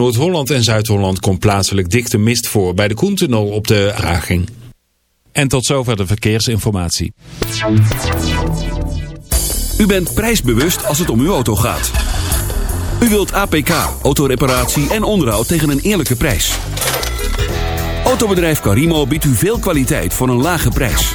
Noord-Holland en Zuid-Holland komt plaatselijk dikte mist voor bij de Koentunnel op de Raging. En tot zover de verkeersinformatie. U bent prijsbewust als het om uw auto gaat. U wilt APK, autoreparatie en onderhoud tegen een eerlijke prijs. Autobedrijf Carimo biedt u veel kwaliteit voor een lage prijs.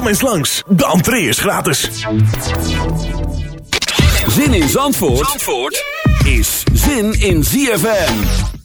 Kom eens langs, de entree is gratis. Zin in Zandvoort, Zandvoort is zin in ZFM.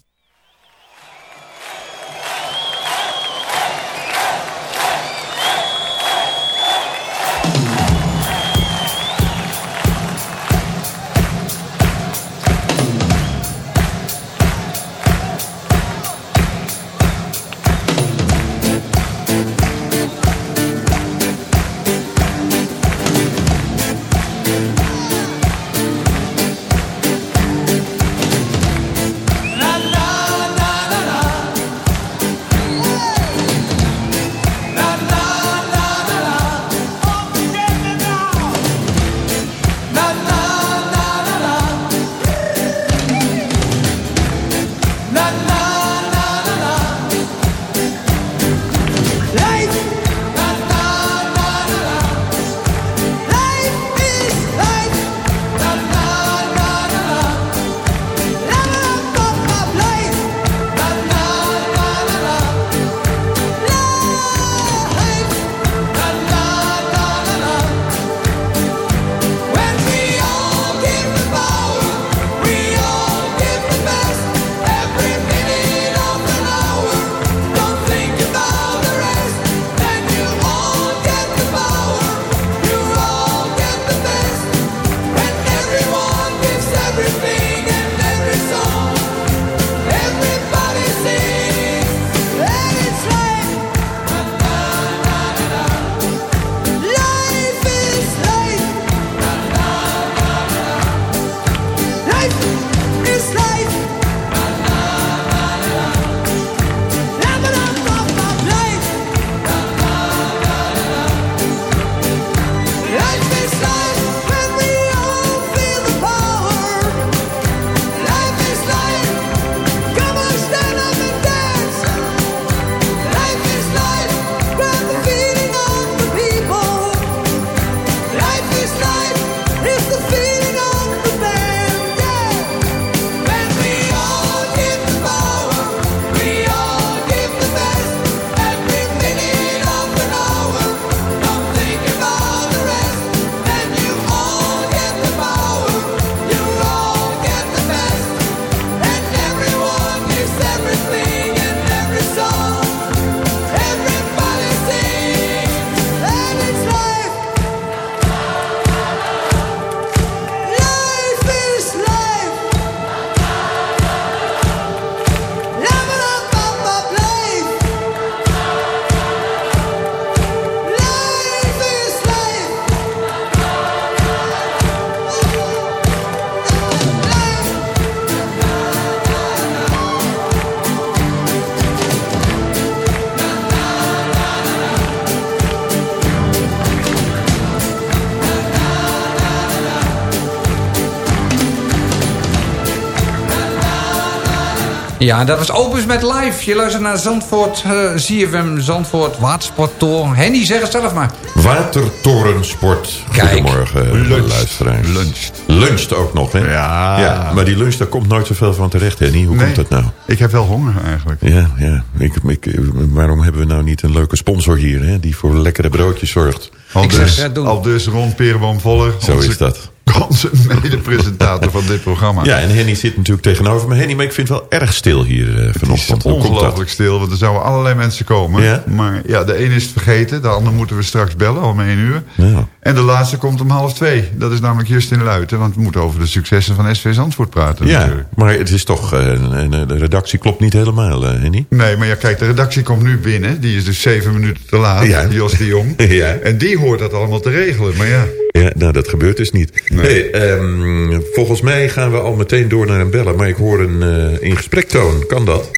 Ja, dat was Opus met live. Je luistert naar Zandvoort, eh ZFM Zandvoort, Watersporttoren. Henny, zeg het zelf maar. Watertorensport. Kijk. Goedemorgen, Luncht. luisteraars. Luncht. Luncht ook nog, hè? Ja. ja. Maar die lunch, daar komt nooit zoveel van terecht, Henny. Hoe Nee, komt dat nou? Ik heb wel honger eigenlijk. Ja, ja. Ik, ik, waarom hebben we nou niet een leuke sponsor hier, hè? Die voor lekkere broodjes zorgt. Al Ik zeg, dus, al dus Ron Perenboom Voller. Zo onze- is dat. Onze mede-presentator van dit programma. Ja, en Henny zit natuurlijk tegenover me. Henny, maar ik vind het wel erg stil hier Het is vanochtend. Komt dat? ongelooflijk stil, want er zouden allerlei mensen komen. Ja? Maar ja, de een is het vergeten, de ander moeten we straks bellen om één uur. Ja. En de laatste komt om half twee. Dat is namelijk Justin Luiten, want we moeten over de successen van SV Zandvoort praten Ja, natuurlijk. maar het is toch... een- de redactie klopt niet helemaal, eh, Henny. Nee, maar ja, kijk, de redactie komt nu binnen. Die is dus zeven minuten te laat, Ja. Jos de Jong. Ja. En die hoort dat allemaal te regelen. Maar ja, Ja, nou, dat gebeurt dus niet. Nee. Hey, ehm, volgens mij gaan we al meteen door naar een bellen. Maar ik hoor een eh in gesprektoon. Kan dat?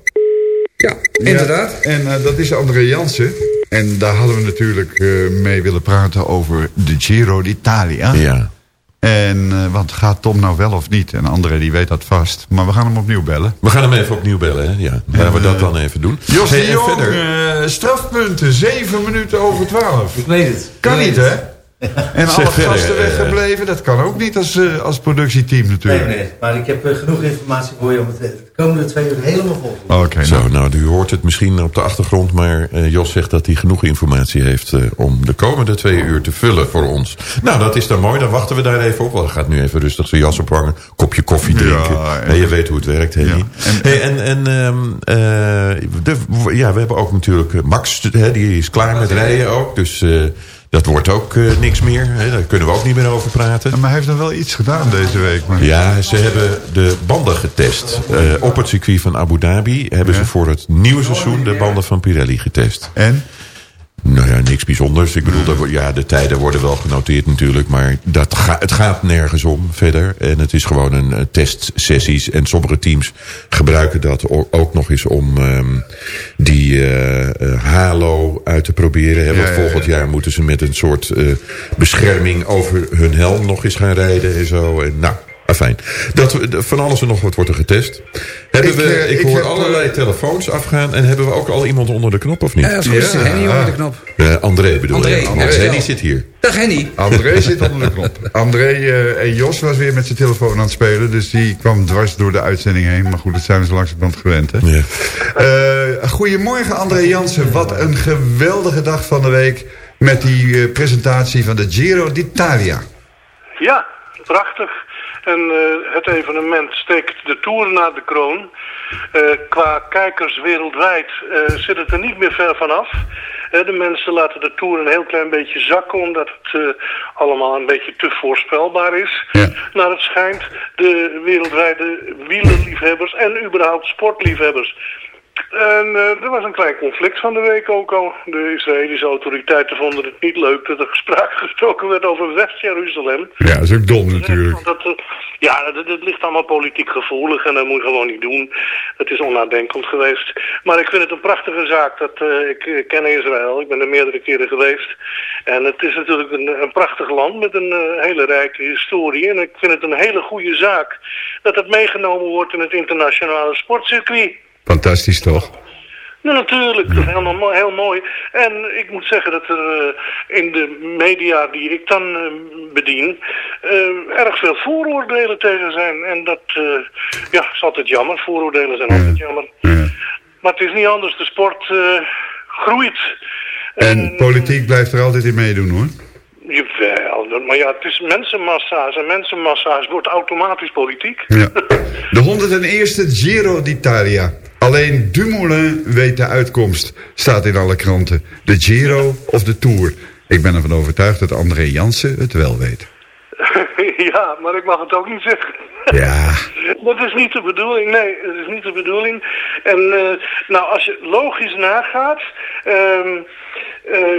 Ja, inderdaad. Ja, en eh, dat is André Jansen. En daar hadden we natuurlijk eh, mee willen praten over de Giro d'Italia. Ja. En uh, want gaat Tom nou wel of niet? En André die weet dat vast. Maar we gaan hem opnieuw bellen. We gaan hem even opnieuw bellen, hè? Ja, laten we dat dan even doen. Jos Hey, de en Jong, verder. eh, strafpunten, zeven minuten over twaalf. Ik weet het. Kan niet, het. hè? En alle gasten eh, weggebleven, dat kan ook niet als, eh, als productieteam Nee, natuurlijk. nee, maar ik heb eh, genoeg informatie voor je om het de komende twee uur helemaal vol te Oké, Zo, nou. nou, u hoort het misschien op de achtergrond, maar eh, Jos zegt dat hij genoeg informatie heeft eh, om de komende twee uur te vullen voor ons. Nou, dat is dan mooi, dan wachten we daar even op. Hij gaat nu even rustig zijn jas ophangen, kopje koffie Ja, drinken. en- Nee, je weet hoe het werkt. Ja, en- Hey, en en ehm, eh, de- ja, we hebben ook natuurlijk Max, hè, die is klaar met rijden ook, dus... dat wordt ook eh, niks meer. Hè? Daar kunnen we ook niet meer over praten. Maar hij heeft dan wel iets gedaan deze week. Maar... Ja, ze hebben de banden getest. Eh, op het circuit van Abu Dhabi hebben Ja. ze voor het nieuwe seizoen de banden van Pirelli getest. En? Nou ja, niks bijzonders. Ik bedoel, wo- ja, de tijden worden wel genoteerd natuurlijk. Maar dat ga, het gaat nergens om verder. En het is gewoon een eh, testsessies. En sommige teams gebruiken dat ook nog eens om ehm, die eh, halo uit te proberen. Hè, want Ja, ja, volgend ja. jaar moeten ze met een soort bescherming over hun helm nog eens gaan rijden en zo. En nou, fijn. Dat, we- van alles en nog wat wordt er getest. Hebben Ik, we, eh, ik, ik hoor heb, allerlei eh, telefoons afgaan. En hebben we ook al iemand onder de knop of niet? Ja, dat is. Ja. Henny onder de knop. Eh, André bedoel André, André, die zit hier. Dag Henny. André zit onder de knop. André eh, en Jos was weer met zijn telefoon aan het spelen. Dus die kwam dwars door de uitzending heen. Maar goed, dat zijn we zo langzamerhand gewend. Hè? Ja. Eh, goedemorgen André Jansen. Wat een geweldige dag van de week. Met die presentatie van de Giro d'Italia. Ja, prachtig. En eh, het evenement steekt de Tour naar de kroon. Eh, qua kijkers wereldwijd eh, zit het er niet meer ver vanaf. De mensen laten de Tour een heel klein beetje zakken... omdat het allemaal een beetje te voorspelbaar is. Ja. Naar het schijnt de wereldwijde wielerliefhebbers en überhaupt sportliefhebbers... En eh, er was een klein conflict van de week ook al. De Israëlische autoriteiten vonden het niet leuk dat er sprake gesproken werd over West-Jeruzalem. Ja, dat is ook dom natuurlijk. Dat, eh, ja, dat, dat ligt allemaal politiek gevoelig en dat moet je gewoon niet doen. Het is onnadenkend geweest. Maar ik vind het een prachtige zaak. Dat, eh, ik ken Israël, ik ben er meerdere keren geweest. En het is natuurlijk een, een prachtig land met een hele rijke historie. En ik vind het een hele goede zaak dat het meegenomen wordt in het internationale sportcircuit. Fantastisch toch? Nou, natuurlijk, dat is helemaal heel mooi. En ik moet zeggen dat er eh, in de media die ik dan eh, bedien... eh, erg veel vooroordelen tegen zijn. En dat ja, is altijd jammer. Vooroordelen zijn altijd jammer. Maar het is niet anders. De sport groeit. En politiek blijft er altijd in meedoen hoor. Jawel, maar ja, het is mensenmassa's. En mensenmassa's wordt automatisch politiek. Ja. De 101ste Giro d'Italia. Alleen Dumoulin weet de uitkomst, staat in alle kranten. De Giro of de Tour. Ik ben ervan overtuigd dat André Jansen het wel weet. ja, maar ik mag het ook niet zeggen. Ja. Dat is niet de bedoeling, nee, dat is niet de bedoeling. En eh, nou, als je logisch nagaat, ehm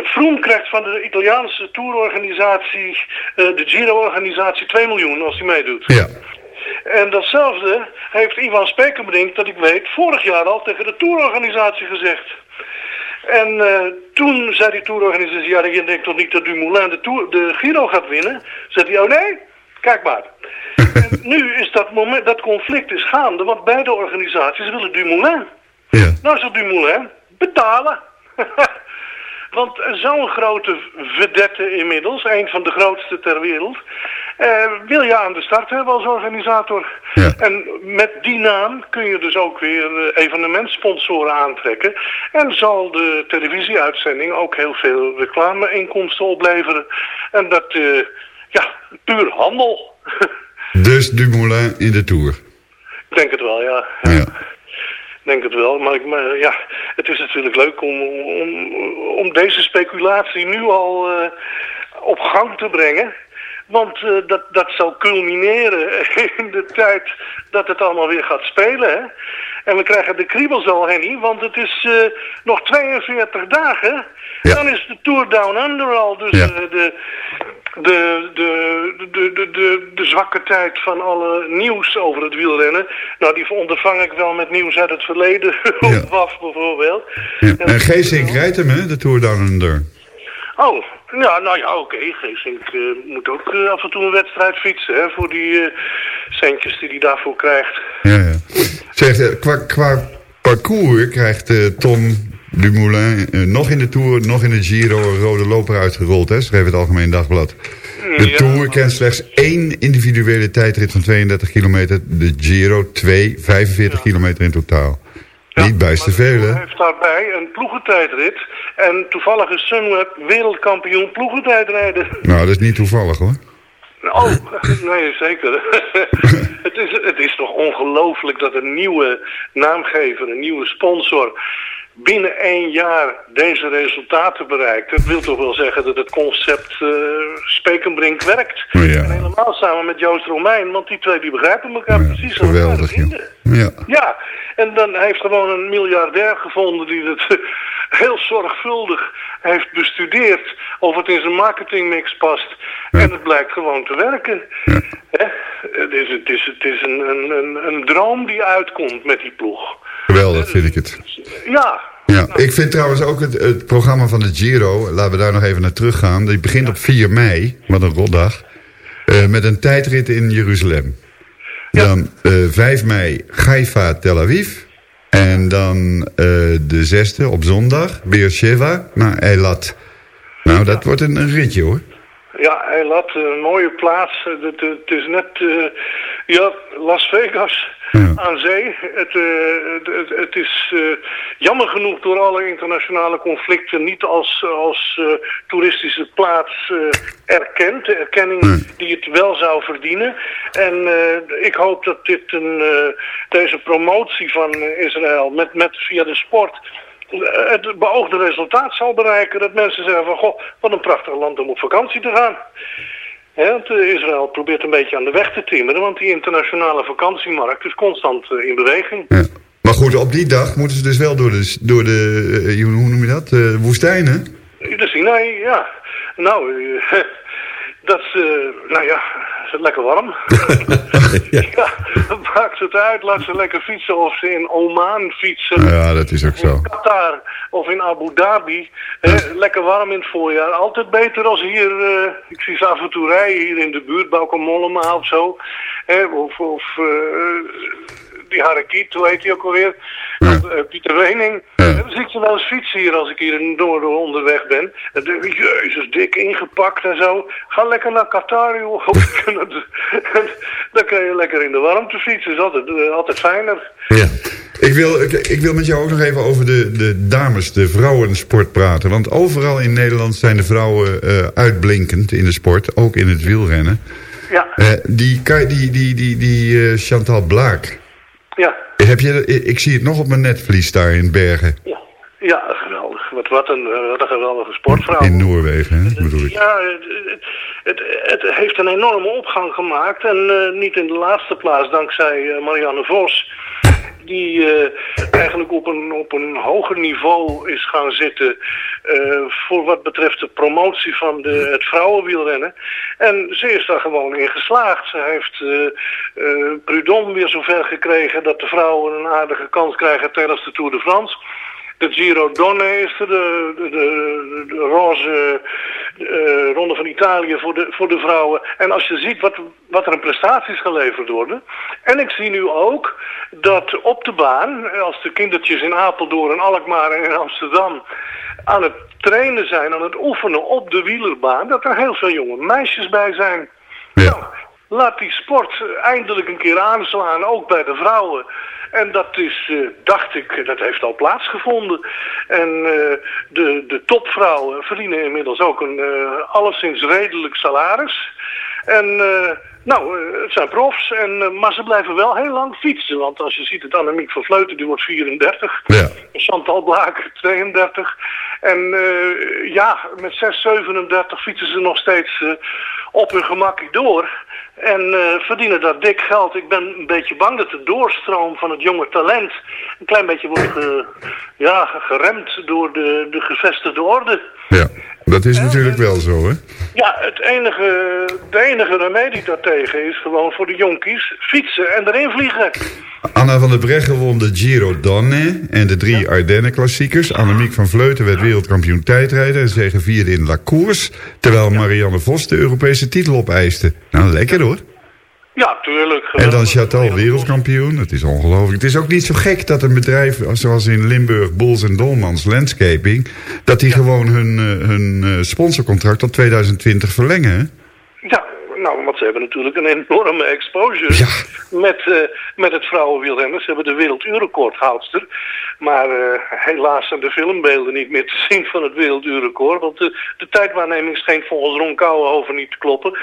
Froome krijgt van de Italiaanse tourorganisatie, eh, de Giro-organisatie, 2 miljoen als hij meedoet. Ja. En datzelfde heeft Ivan Spekerbrink, dat ik weet, vorig jaar al tegen de tourorganisatie gezegd. En eh, toen zei die tourorganisatie, ja, je denkt toch niet dat Dumoulin de, tour, de Giro gaat winnen? Zei hij, oh nee, kijk maar. En nu is dat, moment, dat conflict is gaande, want beide organisaties willen Dumoulin. Ja. Nou zal Dumoulin betalen. Want zo'n grote vedette inmiddels, een van de grootste ter wereld, eh, wil je aan de start hebben als organisator. Ja. En met die naam kun je dus ook weer eh, evenementsponsoren aantrekken. En zal de televisieuitzending ook heel veel reclameinkomsten opleveren. En dat, eh, ja, puur handel. Dus Dumoulin in de Tour. Ik denk het wel, ja. Ja. Denk het wel, maar, ik, maar ja, het is natuurlijk leuk om, om, om deze speculatie nu al eh, op gang te brengen. Want eh, dat, dat zal culmineren in de tijd dat het allemaal weer gaat spelen. Hè? En we krijgen de kriebels al, Henny, want het is eh, nog 42 dagen. Ja. Dan is de Tour Down Under al. Dus Ja. eh, de, de, de, de, de, de, de zwakke tijd van alle nieuws over het wielrennen. Nou, die ondervang ik wel met nieuws uit het verleden. Ja. WAF bijvoorbeeld. Ja. En Geesink rijdt hem, hè, de Tour Down Under. Oh, ja, nou ja, oké. Geesink eh, moet ook eh, af en toe een wedstrijd fietsen, hè, voor die eh, centjes die hij daarvoor krijgt. Ja, ja. Zeg, qua, qua parcours krijgt Tom Dumoulin nog in de Tour, nog in de Giro een rode loper uitgerold, hè, schreef het Algemeen Dagblad. De Ja, Tour maar- kent slechts één individuele tijdrit van 32 kilometer. De Giro 2, 45 kilometer in totaal. Niet veel, hè? heeft daarbij een ploegentijdrit. En toevallig is Sunweb wereldkampioen ploegentijdrijden. Nou, dat is niet toevallig, hoor. Oh, nee, zeker. het, is, het is toch ongelooflijk dat een nieuwe naamgever, een nieuwe sponsor... binnen één jaar deze resultaten bereikt. Dat wil toch wel zeggen dat het concept eh Spekenbrink werkt. Ja. En helemaal samen met Joost Romein, want die twee die begrijpen elkaar precies. elkaar Geweldig, vrienden. Ja. Ja, en dan heeft gewoon een miljardair gevonden die het heel zorgvuldig heeft bestudeerd of het in zijn marketingmix past. En het blijkt gewoon te werken. Hè? Het is, het is, het is een, een, een, een droom die uitkomt met die ploeg. Geweldig vind ik het. Ja, Ja, ik vind trouwens ook het, het programma van de Giro, laten we daar nog even naar teruggaan. Die begint op 4 mei, wat een rotdag, eh, met een tijdrit in Jeruzalem. Dan eh 5 mei Haifa, Tel Aviv. En dan eh, de zesde op zondag, Beersheva naar Eilat. Nou, dat wordt een, ritje hoor. Ja, hij laat een mooie plaats. Eh, Het, het is net eh, ja, Las Vegas aan zee. Het, eh, het, het, het is eh, jammer genoeg door alle internationale conflicten niet als, als eh, toeristische plaats erkend. De erkenning die het wel zou verdienen. En ik hoop dat dit een, deze promotie van Israël met, met via de sport het beoogde resultaat zal bereiken. Dat mensen zeggen van, goh, wat een prachtig land om op vakantie te gaan. Want eh, Israël probeert een beetje aan de weg te timmeren, want die internationale vakantiemarkt is constant eh, in beweging. Maar goed, op die dag moeten ze dus wel door de, door de eh, hoe noem je dat, eh, woestijnen. De Sinai, ja. Nou, dat is, nou ja, is het lekker warm. ja. maakt het uit. Laat ze lekker fietsen of ze in Oman fietsen. Ja, dat is ook zo. Qatar of in Abu Dhabi. hè, lekker warm in het voorjaar. Altijd beter als hier, eh, ik zie ze af en toe rijden hier in de buurt, Bauke Mollema of zo. hè, of of eh, die Harakiet, hoe heet die ook alweer? Of, eh, Pieter Wening. Dan zie ik ze wel eens fietsen hier als ik hier in Noorden onderweg ben. Dan denk ik, jezus, dik ingepakt en zo. Ga lekker naar Qatar, joh. Dan kan je lekker in de warmte fietsen. is altijd, eh, altijd fijner. Ja. Ik wil, ik, ik wil met jou ook nog even over de, de dames, de vrouwensport praten. Want overal in Nederland zijn de vrouwen eh, uitblinkend in de sport. Ook in het wielrennen. Ja. Die, die, die, die, die Chantal Blaak. Ja. Heb je, ik, zie het nog op mijn netvlies daar in Bergen. Ja, geweldig. Wat, wat, een, eh, wat een geweldige sportvrouw. In Noorwegen, hè, bedoel ik. Ja, het, het, het heeft een enorme opgang gemaakt. En eh, niet in de laatste plaats dankzij eh, Marianne Vos. Die eh, eigenlijk op een, op een hoger niveau is gaan zitten eh, voor wat betreft de promotie van de, het vrouwenwielrennen. En ze is daar gewoon in geslaagd. Ze heeft eh, Prudhomme weer zover gekregen dat de vrouwen een aardige kans krijgen tijdens de Tour de France. De Giro Donne is er, de, de, de, de roze eh, ronde van Italië voor de, voor de vrouwen. En als je ziet wat, wat er in prestaties geleverd worden. En ik zie nu ook dat op de baan, als de kindertjes in Apeldoorn en Alkmaar en in Amsterdam aan het trainen zijn, aan het oefenen op de wielerbaan, dat er heel veel jonge meisjes bij zijn. Nou, laat die sport eindelijk een keer aanslaan, ook bij de vrouwen. En dat is, eh, dacht ik, dat heeft al plaatsgevonden. En eh, de, de topvrouwen verdienen inmiddels ook een eh, alleszins redelijk salaris. En eh, nou, eh, het zijn profs, en, eh, maar ze blijven wel heel lang fietsen. Want als je ziet het Annemiek van Vleuten, die wordt 34. Ja. Chantal Blaak 32. En eh, ja, met 6, 37 fietsen ze nog steeds eh, op hun gemakkie door. En eh, verdienen daar dik geld. Ik ben een beetje bang dat de doorstroom van het jonge talent een klein beetje wordt ge- ja, geremd door de, de gevestigde orde. Ja, dat is natuurlijk wel zo, hè? Ja, het enige, de enige remedie daartegen is gewoon voor de jonkies fietsen en erin vliegen. Anna van der Breggen won de Giro Donne en de drie Ardennen klassiekers. Annemiek van Vleuten werd wereldkampioen tijdrijden en zegevierde in La Course. Terwijl Marianne Vos de Europese titel opeiste. Nou, lekker hoor. Ja, tuurlijk. En dan. Chatal wereldkampioen. Dat is ongelooflijk. Het is ook niet zo gek dat een bedrijf zoals in Limburg, Bols en Dolmans Landscaping... dat die gewoon hun, eh, hun eh, sponsorcontract tot 2020 verlengen. Ja, nou, want ze hebben natuurlijk een enorme exposure met, eh, met het vrouwenwielrennen. Ze hebben de werelduurrecordhoudster. Maar eh, helaas zijn de filmbeelden niet meer te zien van het werelduurrecord. Want de, de tijdwaarneming scheen volgens Ron Kouwenhoven niet te kloppen.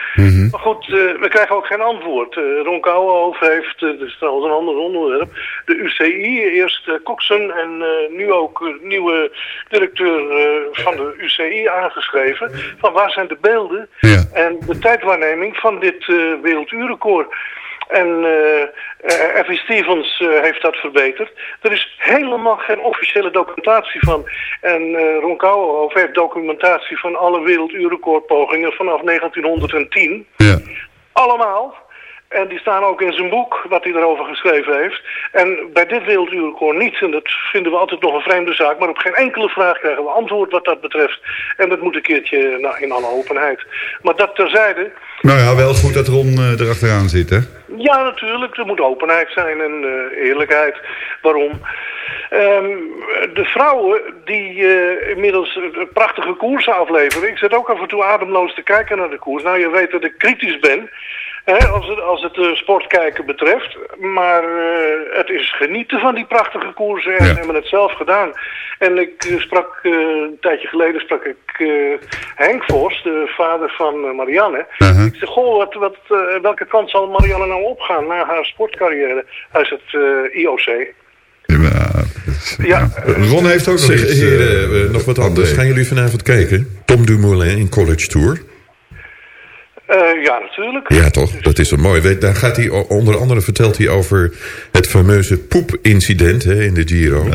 Maar goed, eh, we krijgen ook geen antwoord. Eh, Ron Kouwenhoven heeft, dat is trouwens een ander onderwerp, de UCI, eerst Coxen en eh, nu ook nieuwe directeur eh, van de UCI aangeschreven. Van waar zijn de beelden en de tijdwaarneming van dit eh werelduurrecord. En Effie Stevens eh, heeft dat verbeterd. Er is helemaal geen officiële documentatie van. En eh Ron Kouwenhoven heeft documentatie van alle werelduurrecordpogingen vanaf 1910. Ja. Allemaal. En die staan ook in zijn boek, wat hij erover geschreven heeft. En bij dit werelduurrecord niet. En dat vinden we altijd nog een vreemde zaak. Maar op geen enkele vraag krijgen we antwoord wat dat betreft. En dat moet een keertje nou, in alle openheid. Maar dat terzijde. Nou ja, wel goed dat Ron eh, erachteraan zit, hè? Ja, natuurlijk. Er moet openheid zijn en eh, eerlijkheid. Waarom? Ehm, de vrouwen die eh, inmiddels prachtige koersen afleveren. Ik zit ook af en toe ademloos te kijken naar de koers. Nou, je weet dat ik kritisch ben. Hè, als het, als het eh, sportkijken betreft. Maar eh, het is genieten van die prachtige koersen. En ze hebben het zelf gedaan. En ik eh, sprak eh, een tijdje geleden sprak ik eh, Henk Vos, de vader van Marianne. Ik zeg, goh, wat, wat, eh, welke kant zal Marianne nou opgaan na haar sportcarrière? Hij zegt eh, IOC. Ja, Ron heeft ook nog Zeg, iets, nog wat anders. Gaan jullie vanavond kijken? Tom Dumoulin in College Tour. Eh, ja, natuurlijk. Ja, toch? Dat is zo mooi. Weet, Daar gaat hij, onder andere vertelt hij over het fameuze poepincident hè, in de Giro.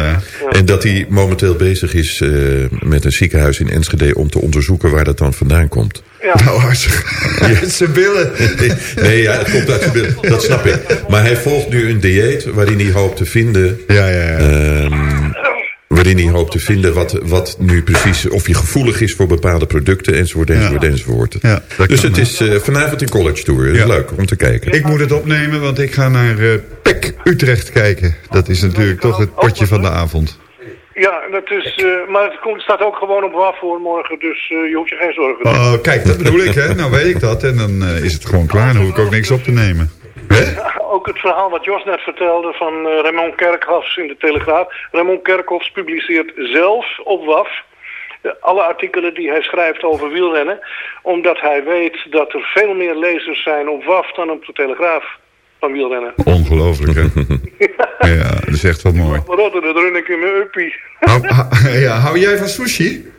En dat hij momenteel bezig is eh, met een ziekenhuis in Enschede... om te onderzoeken waar dat dan vandaan komt. Ja. Nou, hartstikke... Uit zijn billen. nee, ja, het komt uit zijn billen. Dat snap ik. Maar hij volgt nu een dieet waarin hij hoopt te vinden... Ja, ja, ja. Ehm, waarin hij hoopt te vinden wat, wat nu precies... of hij gevoelig is voor bepaalde producten, enzovoort, enzovoort, enzovoort. Ja, dus kan, het is eh, vanavond in College Tour. Dat is Ja. leuk om te kijken. Ik moet het opnemen, want ik ga naar eh PEC Utrecht kijken. Dat is natuurlijk toch het potje van de avond. Ja, dat is, eh, maar het komt, staat ook gewoon op WAF voor morgen, dus eh, je hoeft je geen zorgen te maken. Oh, kijk, dat bedoel ik, hè. Nou weet ik dat. En dan eh, is het gewoon klaar. Dan hoef ik ook niks op te nemen. Ook het verhaal wat Jos net vertelde van eh, Raymond Kerkhofs in de Telegraaf. Raymond Kerkhofs publiceert zelf op WAF eh, alle artikelen die hij schrijft over wielrennen. Omdat hij weet dat er veel meer lezers zijn op WAF dan op de Telegraaf van wielrennen. Ongelooflijk, hè. Ja, dat is echt wel mooi. Maar dat, dat run ik in mijn uppie. Hou- ja, hou jij van sushi?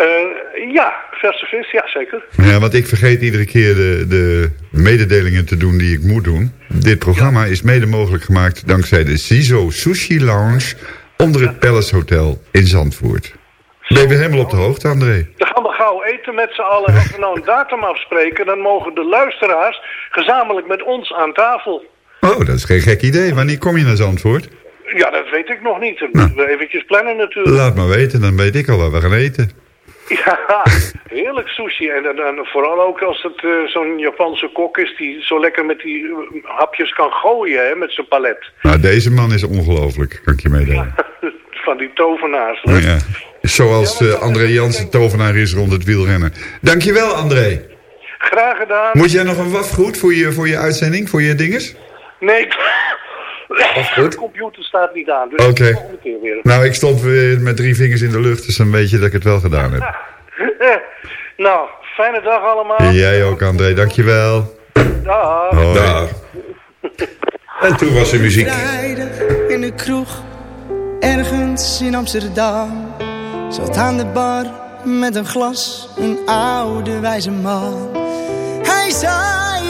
Eh, ja, verse vis, ja zeker. Ja, want ik vergeet iedere keer de, de mededelingen te doen die ik moet doen. Dit programma is mede mogelijk gemaakt dankzij de Zizo Sushi Lounge onder het Palace Hotel in Zandvoort. Ben je helemaal op de hoogte, André? Dan gaan we gauw eten met z'n allen. Als we nou een datum afspreken, dan mogen de luisteraars gezamenlijk met ons aan tafel. Oh, dat is geen gek idee. Wanneer kom je naar Zandvoort? Ja, dat weet ik nog niet. Dat moeten we eventjes plannen natuurlijk. Laat maar weten, dan weet ik al wat we gaan eten. Ja, heerlijk sushi. En, dan vooral ook als het eh, zo'n Japanse kok is die zo lekker met die eh, hapjes kan gooien, hè, met zijn palet. Nou, deze man is ongelooflijk, kan ik je meedelen. Van die tovenaars. Oh, ja. Zoals eh, André Jansen tovenaar is rond het wielrennen. Dankjewel, André. Graag gedaan. Moet jij nog een wafgoed voor je, voor je uitzending, voor je dinges? Nee, goed. de computer staat niet aan. Dus de volgende keer weer. Nou, ik stond weer met drie vingers in de lucht, dus dan weet je dat ik het wel gedaan heb. nou, fijne dag allemaal. Jij ook, André. Dankjewel. Dag. Hoi. Dag. En toen was er muziek. Vrijdag in de kroeg, ergens in Amsterdam. Zat aan de bar met een glas, een oude wijze man. Hij zei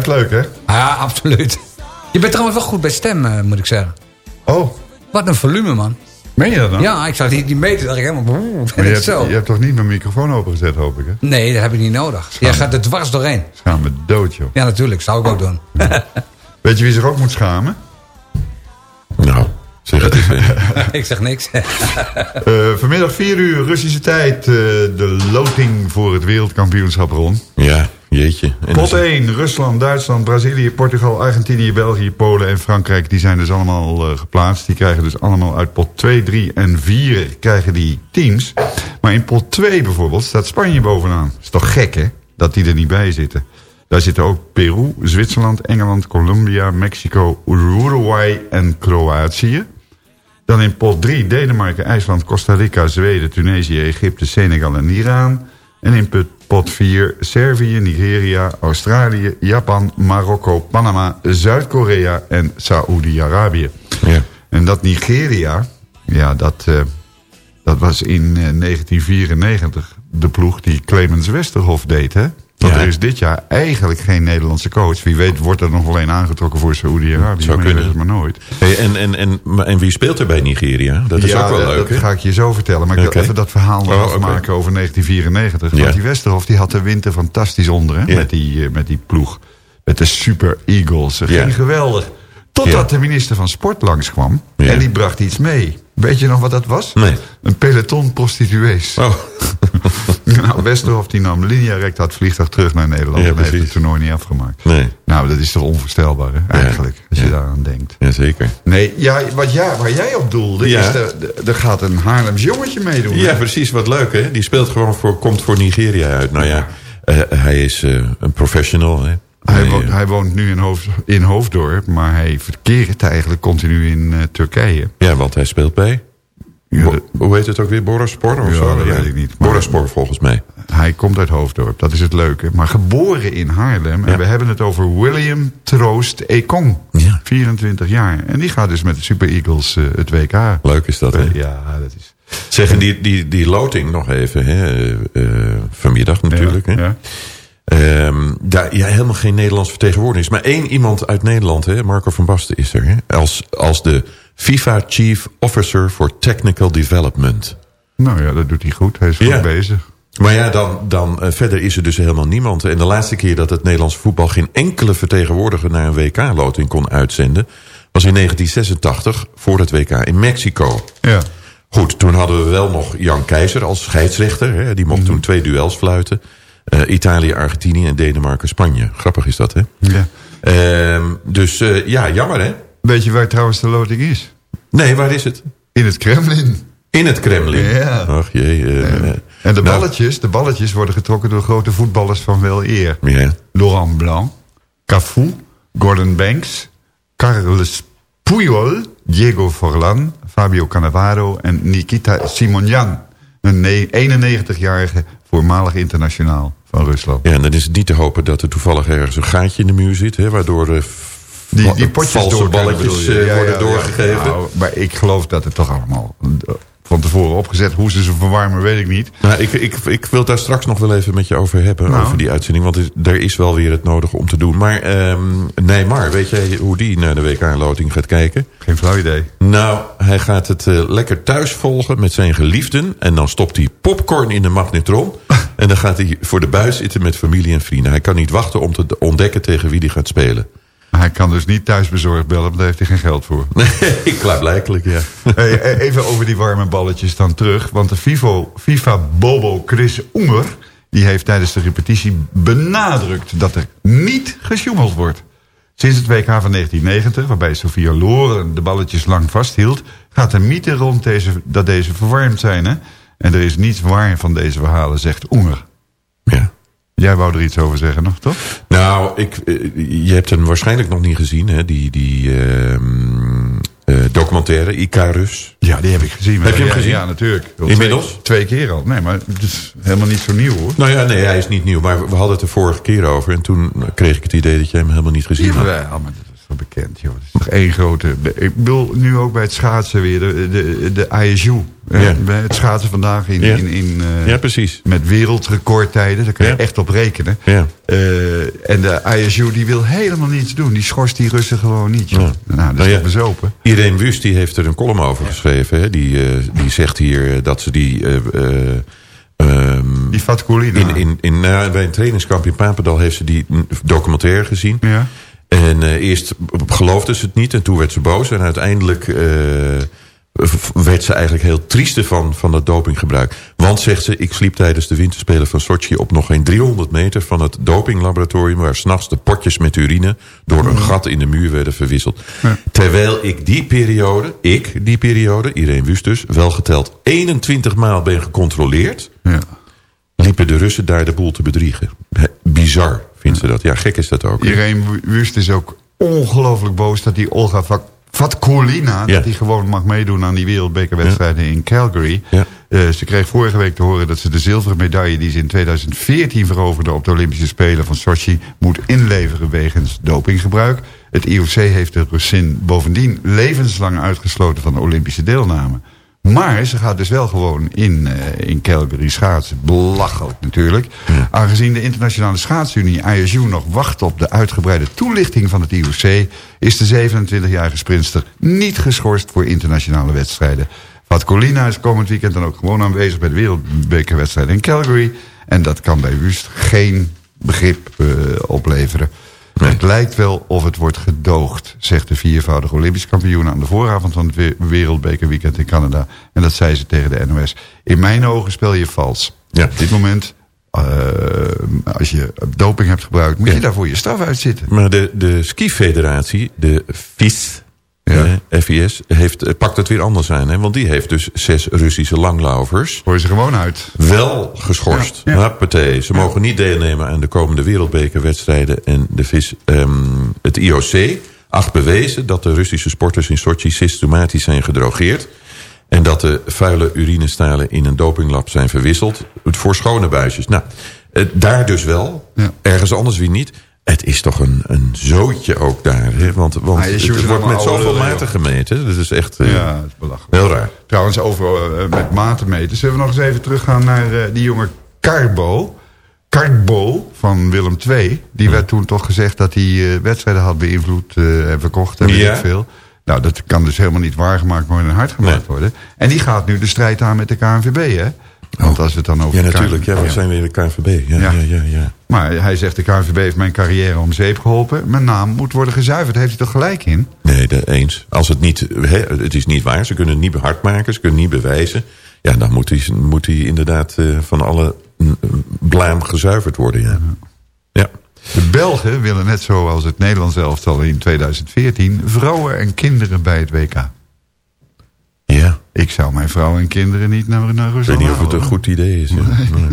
Blijft leuk, hè? Ja, absoluut. Je bent trouwens wel goed bij stem, eh, moet ik zeggen. Oh, Wat een volume, man. meen je dat dan? Ja, ik zag die, die meter, dacht ik helemaal... Maar je hebt, zo. je hebt toch niet mijn microfoon opengezet, hoop ik, hè? Nee, dat heb ik niet nodig. Jij gaat er dwars doorheen. Schaam me dood, joh. Ja, natuurlijk. Zou ik ook doen. Weet je wie zich ook moet schamen? Nou, zeg het eens. ik zeg niks. Eh, vanmiddag 4 uur Russische tijd. eh, de loting voor het wereldkampioenschap rond. Ja, jeetje. En Pot dan- 1, Rusland, Duitsland, Brazilië, Portugal, Argentinië, België, Polen en Frankrijk. Die zijn dus allemaal eh, geplaatst. Die krijgen dus allemaal uit pot 2, 3 en 4 krijgen die teams. Maar in pot 2 bijvoorbeeld staat Spanje bovenaan. Is toch gek hè, dat die er niet bij zitten. Daar zitten ook Peru, Zwitserland, Engeland, Colombia, Mexico, Uruguay en Kroatië. Dan in pot 3 Denemarken, IJsland, Costa Rica, Zweden, Tunesië, Egypte, Senegal en Iran. En in pot- pot 4 Servië, Nigeria, Australië, Japan, Marokko, Panama, Zuid-Korea en Saoedi-Arabië. Ja. En dat Nigeria, ja, dat, eh, dat was in eh, 1994. de ploeg die Clemens Westerhof deed, hè? Want Ja. er is dit jaar eigenlijk geen Nederlandse coach. Wie weet wordt er nog wel een aangetrokken voor Saoedi-Arabië. Zou kunnen. het maar nooit. Hey, en, en, en, en wie speelt er bij Nigeria? Dat is ja, ook wel leuk, dat ga ik je zo vertellen. Maar ik wil even dat verhaal nog Oh, afmaken oké. over 1994. Ja. Want die Westerhof die had de winter fantastisch onder hè, met, die, eh, met die ploeg. Met de Super Eagles. Ze ging geweldig. Totdat de minister van Sport langskwam. En die bracht iets mee. Weet je nog wat dat was? Nee. Een peloton prostituees. Oh, nou, Westerhof die nam linea recta het vliegtuig terug naar Nederland. Ja, en heeft het toernooi niet afgemaakt. nee. Nou, dat is toch onvoorstelbaar, hè? Eigenlijk. Als je Ja. daaraan denkt. Jazeker. Nee, ja, wat ja, waar jij op doelde, Ja. is de- de- er gaat een Haarlems jongetje meedoen. Ja, hè? precies. Wat leuk, hè? Die speelt gewoon voor, komt voor Nigeria uit. Nou ja, eh, hij is eh, een professional, hè? Hij, woont, hij woont nu in, Hoofd, in Hoofddorp, maar hij verkeert eigenlijk continu in eh, Turkije. Ja, want hij speelt bij... Ja, Bo- de- hoe heet het ook weer? Boraspor of Ja, zo? dat weet ik niet. Boraspor volgens mij. hij komt uit Hoofddorp, dat is het leuke. Maar geboren in Haarlem. En we hebben het over William Troost Ekong. Ja. 24 jaar. En die gaat dus met de Super Eagles eh, het WK. Leuk is dat, hè? Ja, dat is... Zeggen die, die, die loting nog even, hè? eh, vanmiddag natuurlijk, hè? Ehm, daar ja, helemaal geen Nederlands vertegenwoordiging is. Maar één iemand uit Nederland, hè, Marco van Basten is er. Hè, als, als de FIFA Chief Officer for Technical Development. Nou ja, dat doet hij goed. Hij is goed Ja. bezig. Maar ja, dan, dan eh, verder is er dus helemaal niemand. En de laatste keer dat het Nederlands voetbal... geen enkele vertegenwoordiger naar een WK-loting kon uitzenden... was in 1986 voor het WK in Mexico. Ja. Goed, toen hadden we wel nog Jan Keizer als scheidsrechter. Hè, die mocht toen twee duels fluiten. Eh, Italië, Argentinië en Denemarken, Spanje. Grappig is dat, hè? ja. Ehm, dus eh, ja, jammer, hè? Weet je waar trouwens de loting is? Nee, waar is het? In het Kremlin. In het Kremlin. Ja. Ach jee. eh, En de nou, balletjes, de balletjes worden getrokken door grote voetballers van wel eer. Ja. Laurent Blanc, Cafu, Gordon Banks, Carles Puyol, Diego Forlan, Fabio Cannavaro en Nikita Simonyan. Een ne- 91-jarige voormalig internationaal van Rusland. ja, en dan is het niet te hopen dat er toevallig ergens een gaatje in de muur zit... Hè, waardoor eh, Die, die potjes valse balletjes je? eh, Ja, worden ja, ja. doorgegeven. Nou, maar ik geloof dat het toch allemaal van tevoren opgezet. Hoe ze ze verwarmen, weet ik niet. Nou, ik, ik, ik wil het daar straks nog wel even met je over hebben, Nou. over die uitzending. Want er- er is wel weer het nodige om te doen. Maar ehm Neymar, weet jij hoe die naar de WK-loting gaat kijken? Geen flauw idee. Nou, hij gaat het eh, lekker thuis volgen met zijn geliefden. En dan stopt hij popcorn in de magnetron. en dan gaat hij voor de buis zitten met familie en vrienden. Hij kan niet wachten om te ontdekken tegen wie hij gaat spelen. Hij kan dus niet thuisbezorgd bellen, want daar heeft hij geen geld voor. Nee, klaarblijkelijk, ja. Hey, eh, even over die warme balletjes dan terug. Want de FIFO, FIFA-bobo Chris Unger... die heeft tijdens de repetitie benadrukt dat er niet gesjoemeld wordt. Sinds het WK van 1990, waarbij Sofia Loren de balletjes lang vasthield... gaat de mythe rond deze, dat deze verwarmd zijn. Hè? En er is niets waar van deze verhalen, zegt Unger. ja. Jij wou er iets over zeggen nog, toch? Nou, ik, eh, je hebt hem waarschijnlijk nog niet gezien, hè? Die, die eh, documentaire, Icarus. Ja, die heb ik gezien. Heb je hem Ja, gezien? Ja, natuurlijk. Wel Inmiddels? Twee, twee keer al. Nee, maar het is helemaal niet zo nieuw, hoor. Nou ja, nee, hij is niet nieuw. Maar we hadden het de vorige keer over. En toen kreeg ik het idee dat jij hem helemaal niet gezien had. Jawel, maar dat is toch bekend, joh. Het is toch één grote... Ik bedoel, nu ook bij het schaatsen weer, de, de, de ISU. Ja. Bij het schaatsen vandaag in, Ja. in, in, eh, Ja, precies. met wereldrecordtijden. Daar kun je Ja. echt op rekenen. Ja. Eh, en de ISU die wil helemaal niets doen. Die schorst die Russen gewoon niet. Ja. Nou, dat is Nou ja. toch bezopen. Irene Wust die heeft er een column over geschreven. Hè? Die, eh, die zegt hier dat ze die... eh, eh, ehm, Die Fatkulina. in, in, in, nou, bij een trainingskamp in Papendal heeft ze die documentaire gezien. Ja. En eerst geloofde ze het niet en toen werd ze boos. En uiteindelijk werd ze eigenlijk heel trieste van, van dat dopinggebruik. Want, zegt ze, ik sliep tijdens de winterspelen van Sochi... op nog geen 300 meter van het dopinglaboratorium... waar s'nachts de potjes met urine door een gat in de muur werden verwisseld. Terwijl ik die periode, ik die periode, Irene Wust dus... wel geteld 21 maal ben gecontroleerd... Ja. liepen de Russen daar de boel te bedriegen. Bizar, vindt ze dat. Ja, gek is dat ook. Irene Wust is ook ongelooflijk boos dat die Olga Vak- Vatkulina... Ja. dat die gewoon mag meedoen aan die wereldbekerwedstrijden in Calgary. Ja. Eh, ze kreeg vorige week te horen dat ze de zilveren medaille... die ze in 2014 veroverde op de Olympische Spelen van Sochi... moet inleveren wegens dopinggebruik. Het IOC heeft de Russin bovendien levenslang uitgesloten van de Olympische deelname. Maar ze gaat dus wel gewoon in, eh, in Calgary schaatsen. Belachelijk natuurlijk. Aangezien de internationale schaatsunie ISU nog wacht op de uitgebreide toelichting van het IOC... is de 27-jarige sprinster niet geschorst voor internationale wedstrijden. Wat Colina is komend weekend dan ook gewoon aanwezig bij de wereldbekerwedstrijd in Calgary. En dat kan bij Wust geen begrip eh, opleveren. Het lijkt wel of het wordt gedoogd, zegt de viervoudige Olympisch kampioen... aan de vooravond van het we- wereldbekerweekend in Canada. En dat zei ze tegen de NOS. In mijn ogen speel je vals. Ja. Op dit moment, eh, als je doping hebt gebruikt... moet je daarvoor je straf uitzitten. Maar de, de skifederatie, de FIS, Ja. FIS, heeft, eh, pakt het weer anders aan. Hè? Want die heeft dus zes Russische langlaufers Gooi ze gewoon uit. wel geschorst. Ja, ja. Ze mogen niet deelnemen aan de komende wereldbekerwedstrijden. En de FIS, ehm, het IOC acht bewezen dat de Russische sporters in Sochi systematisch zijn gedrogeerd. En dat de vuile urinestalen in een dopinglab zijn verwisseld voor schone buisjes. Nou, eh, daar dus wel. Ergens anders weer niet. Het is toch een, een zootje ook daar. Hè? Want, want Ah, het, wordt met zoveel maten gemeten. Dat is echt eh, Ja, dat is belachelijk. heel raar. Trouwens, over eh, met maten meten. Zullen we nog eens even teruggaan naar eh, die jonge Carbo. Carbo van Willem II. Die werd toen toch gezegd dat hij wedstrijden had beïnvloed en verkocht en weet Ja. ik veel. Nou, dat kan dus helemaal niet waargemaakt worden en hard gemaakt Nee. worden. En die gaat nu de strijd aan met de KNVB, hè? Want als het dan over Ja, natuurlijk. Ja, we zijn weer de KNVB. Ja, ja, Ja. ja. Maar hij zegt, de KNVB heeft mijn carrière om zeep geholpen. Mijn naam moet worden gezuiverd. Heeft hij toch gelijk in? Nee, de eens. Als het niet, het is niet waar. Ze kunnen het niet hard maken. Ze kunnen het niet bewijzen. Ja, dan moet hij, moet hij inderdaad eh, van alle mm, blaam gezuiverd worden. Ja. ja. De Belgen willen net zoals het Nederlands elftal in 2014... vrouwen en kinderen bij het WK. Ja. Ik zou mijn vrouw en kinderen niet naar, naar Ik weet Rusland niet of het een goed idee is. Ja. Nee.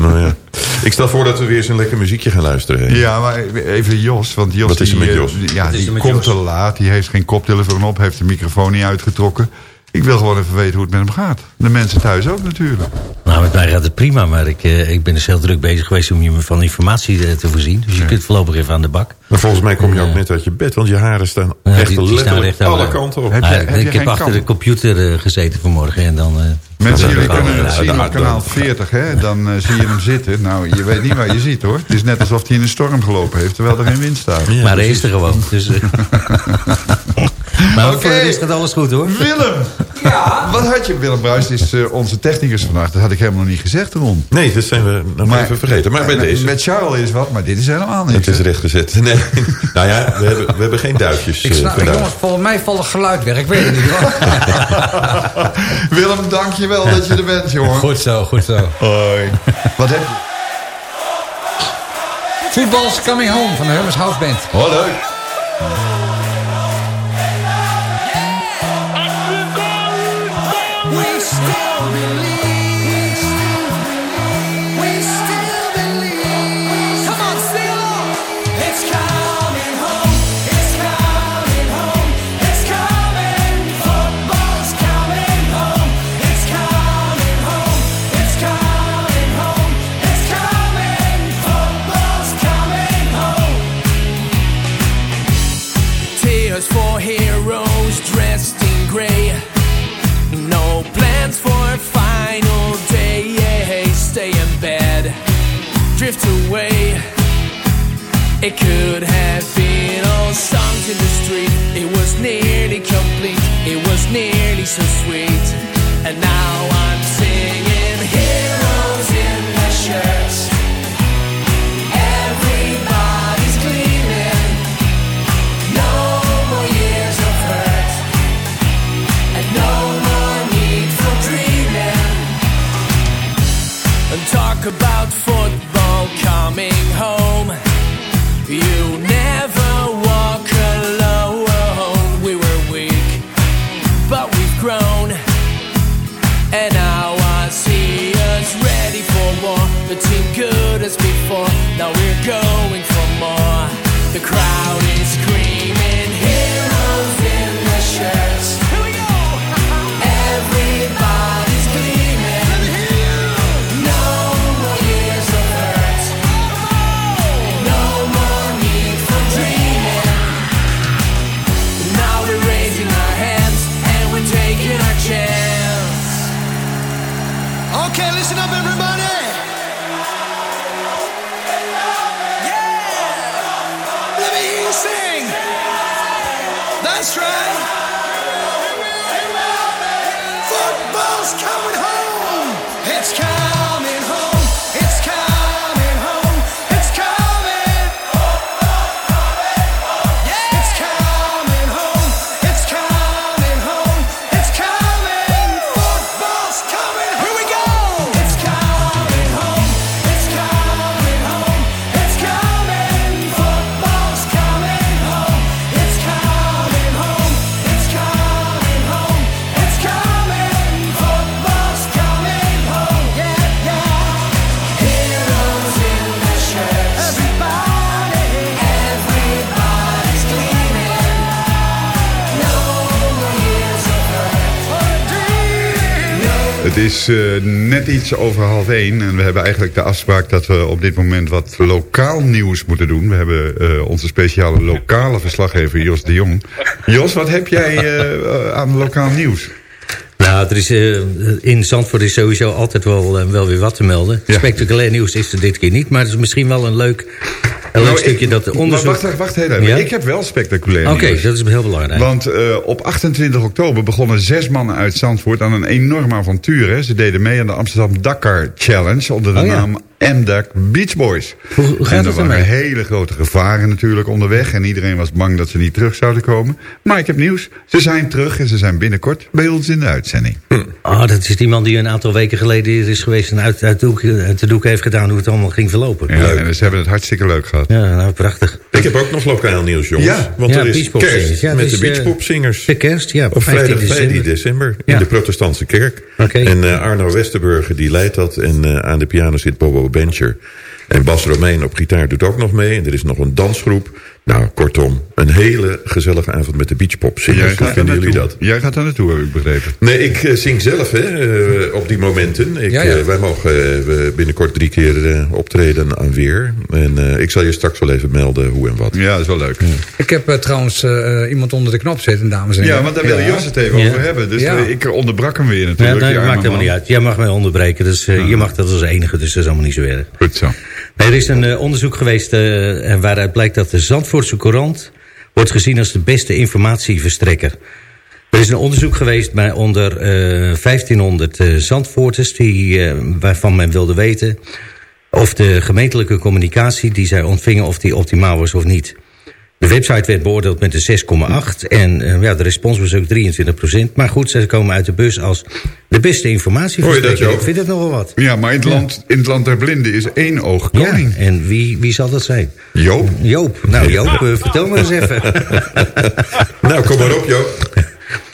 nou, ja. Ik stel voor dat we weer eens een lekker muziekje gaan luisteren. hè. Ja, maar even Jos, want Jos, Wat is er die, met eh, Jos? ja, die er met komt Jos? te laat. Die heeft geen koptelefoon op, heeft de microfoon niet uitgetrokken. Ik wil gewoon even weten hoe het met hem gaat. De mensen thuis ook natuurlijk. Nou, met mij gaat het prima, maar ik, eh, ik ben dus heel druk bezig geweest om je van informatie eh, te voorzien. Dus je kunt voorlopig even aan de bak. Maar volgens mij kom je ook Ja. net uit je bed. Want je haren staan echt die- die letterlijk alle kanten op. Heb je- Nou, heb je ik heb achter kant? de computer eh, gezeten vanmorgen en dan... eh, Mensen, jullie kunnen het zien op kanaal 40, hè? Dan eh, zie je hem zitten. Nou, je weet niet waar je ziet, hoor. Het is net alsof hij in een storm gelopen heeft, terwijl er geen wind staat. maar hij is er gewoon. Dus, eh. maar Oké. voor de rest gaat alles goed hoor. Willem! Ja? Wat had je? Willem Bruis is eh, onze technicus vandaag. Dat had ik helemaal nog niet gezegd, Ron. Nee, dat zijn we nog Maar- even vergeten. Maar bij Met- deze. Met Charles is wat, maar dit is helemaal niks. Het is rechtgezet. Nee. nou ja, we hebben, we hebben geen duifjes Ik eh, snap, vandaag. jongens, volgens mij valt het geluid weg. Ik weet het niet hoor. Willem, dank je wel dat je er bent, jongen. Goed zo, goed zo. Hoi. Wat heb je? Football's Coming Home van de Hermes House Band. Oh, leuk. It could have been all songs in the street. It was nearly complete. It was nearly so sweet. And now is eh, net iets over half één. En we hebben eigenlijk de afspraak dat we op dit moment wat lokaal nieuws moeten doen. We hebben eh, onze speciale lokale verslaggever Jos de Jong. Jos, wat heb jij eh, aan lokaal nieuws? Nou, er is, eh, in Zandvoort is sowieso altijd wel, eh, wel weer wat te melden. Spectaculair nieuws is er dit keer niet, maar het is misschien wel een leuk, een leuk Nou, stukje ik- dat de onderzoek... Maar wacht, wacht heel even. Ja? Ik heb wel spectaculair Oké, nieuws. dat is heel belangrijk. Want eh, op 28 oktober begonnen zes mannen uit Zandvoort aan een enorm avontuur. Hè. Ze deden mee aan de Amsterdam Dakar Challenge onder de Oh ja. Naam MDAC Beach Boys. Hoe, hoe gaat en er waren hele grote gevaren natuurlijk onderweg. En iedereen was bang dat ze niet terug zouden komen. Maar ik heb nieuws. Ze zijn terug en ze zijn binnenkort bij ons in de uitzending. Oh, dat is die man die een aantal weken geleden hier is geweest... en uit, uit, de, doek, uit de doek heeft gedaan hoe het allemaal ging verlopen. Ja, en ze hebben het hartstikke leuk gehad. Ja, nou, prachtig. Ik heb ook nog lokaal nieuws, jongens. Ja. Want Ja, er is kerst Ja, met is, de eh, beachpopzingers. De kerst, ja, Op 15 vrijdag 15 december. december Ja. in de protestantse kerk. Oké. En eh, Arno Westerburger die leidt dat. En eh, aan de piano zit Bobo Bencher. En Bas Romein op gitaar doet ook nog mee. En er is nog een dansgroep. Nou, kortom, een hele gezellige avond met de beachpopzingers. Hoe daar vinden jullie dat? Jij gaat daar naartoe, heb ik begrepen. Nee, ik eh, zing zelf hè, eh, op die momenten. Ik, Ja, ja. eh, wij mogen we binnenkort drie keer eh, optreden aan weer. En eh, ik zal je straks wel even melden hoe en wat. Ja, dat is wel leuk. Ik heb trouwens eh, iemand onder de knop zitten, dames en heren. Ja, want daar wil Ja. Jos het even Ja. over hebben. Dus Ja. ik onderbrak hem weer Ja, natuurlijk. arme maakt helemaal man. niet uit. Jij mag mij onderbreken, dus je mag dat als enige, dus dat is allemaal niet zo erg. Goed zo. Er is een eh, onderzoek geweest eh, waaruit blijkt dat de Zandvoortse Courant wordt gezien als de beste informatieverstrekker. Er is een onderzoek geweest bij onder eh 1500 eh, Zandvoorters die, waarvan men wilde weten of de gemeentelijke communicatie die zij ontvingen of die optimaal was of niet. De website werd beoordeeld met een 6,8 en eh, ja, de respons was ook 23% Maar goed, ze komen uit de bus als de beste informatieverstrekker. Joop? Ik vind het nogal wat. Ja, maar in het, land, in het land der blinden is één oog koning. Ja, en wie, wie zal dat zijn? Joop. Joop. Nou Joop, eh, vertel me eens even. Nou, kom maar op, Joop.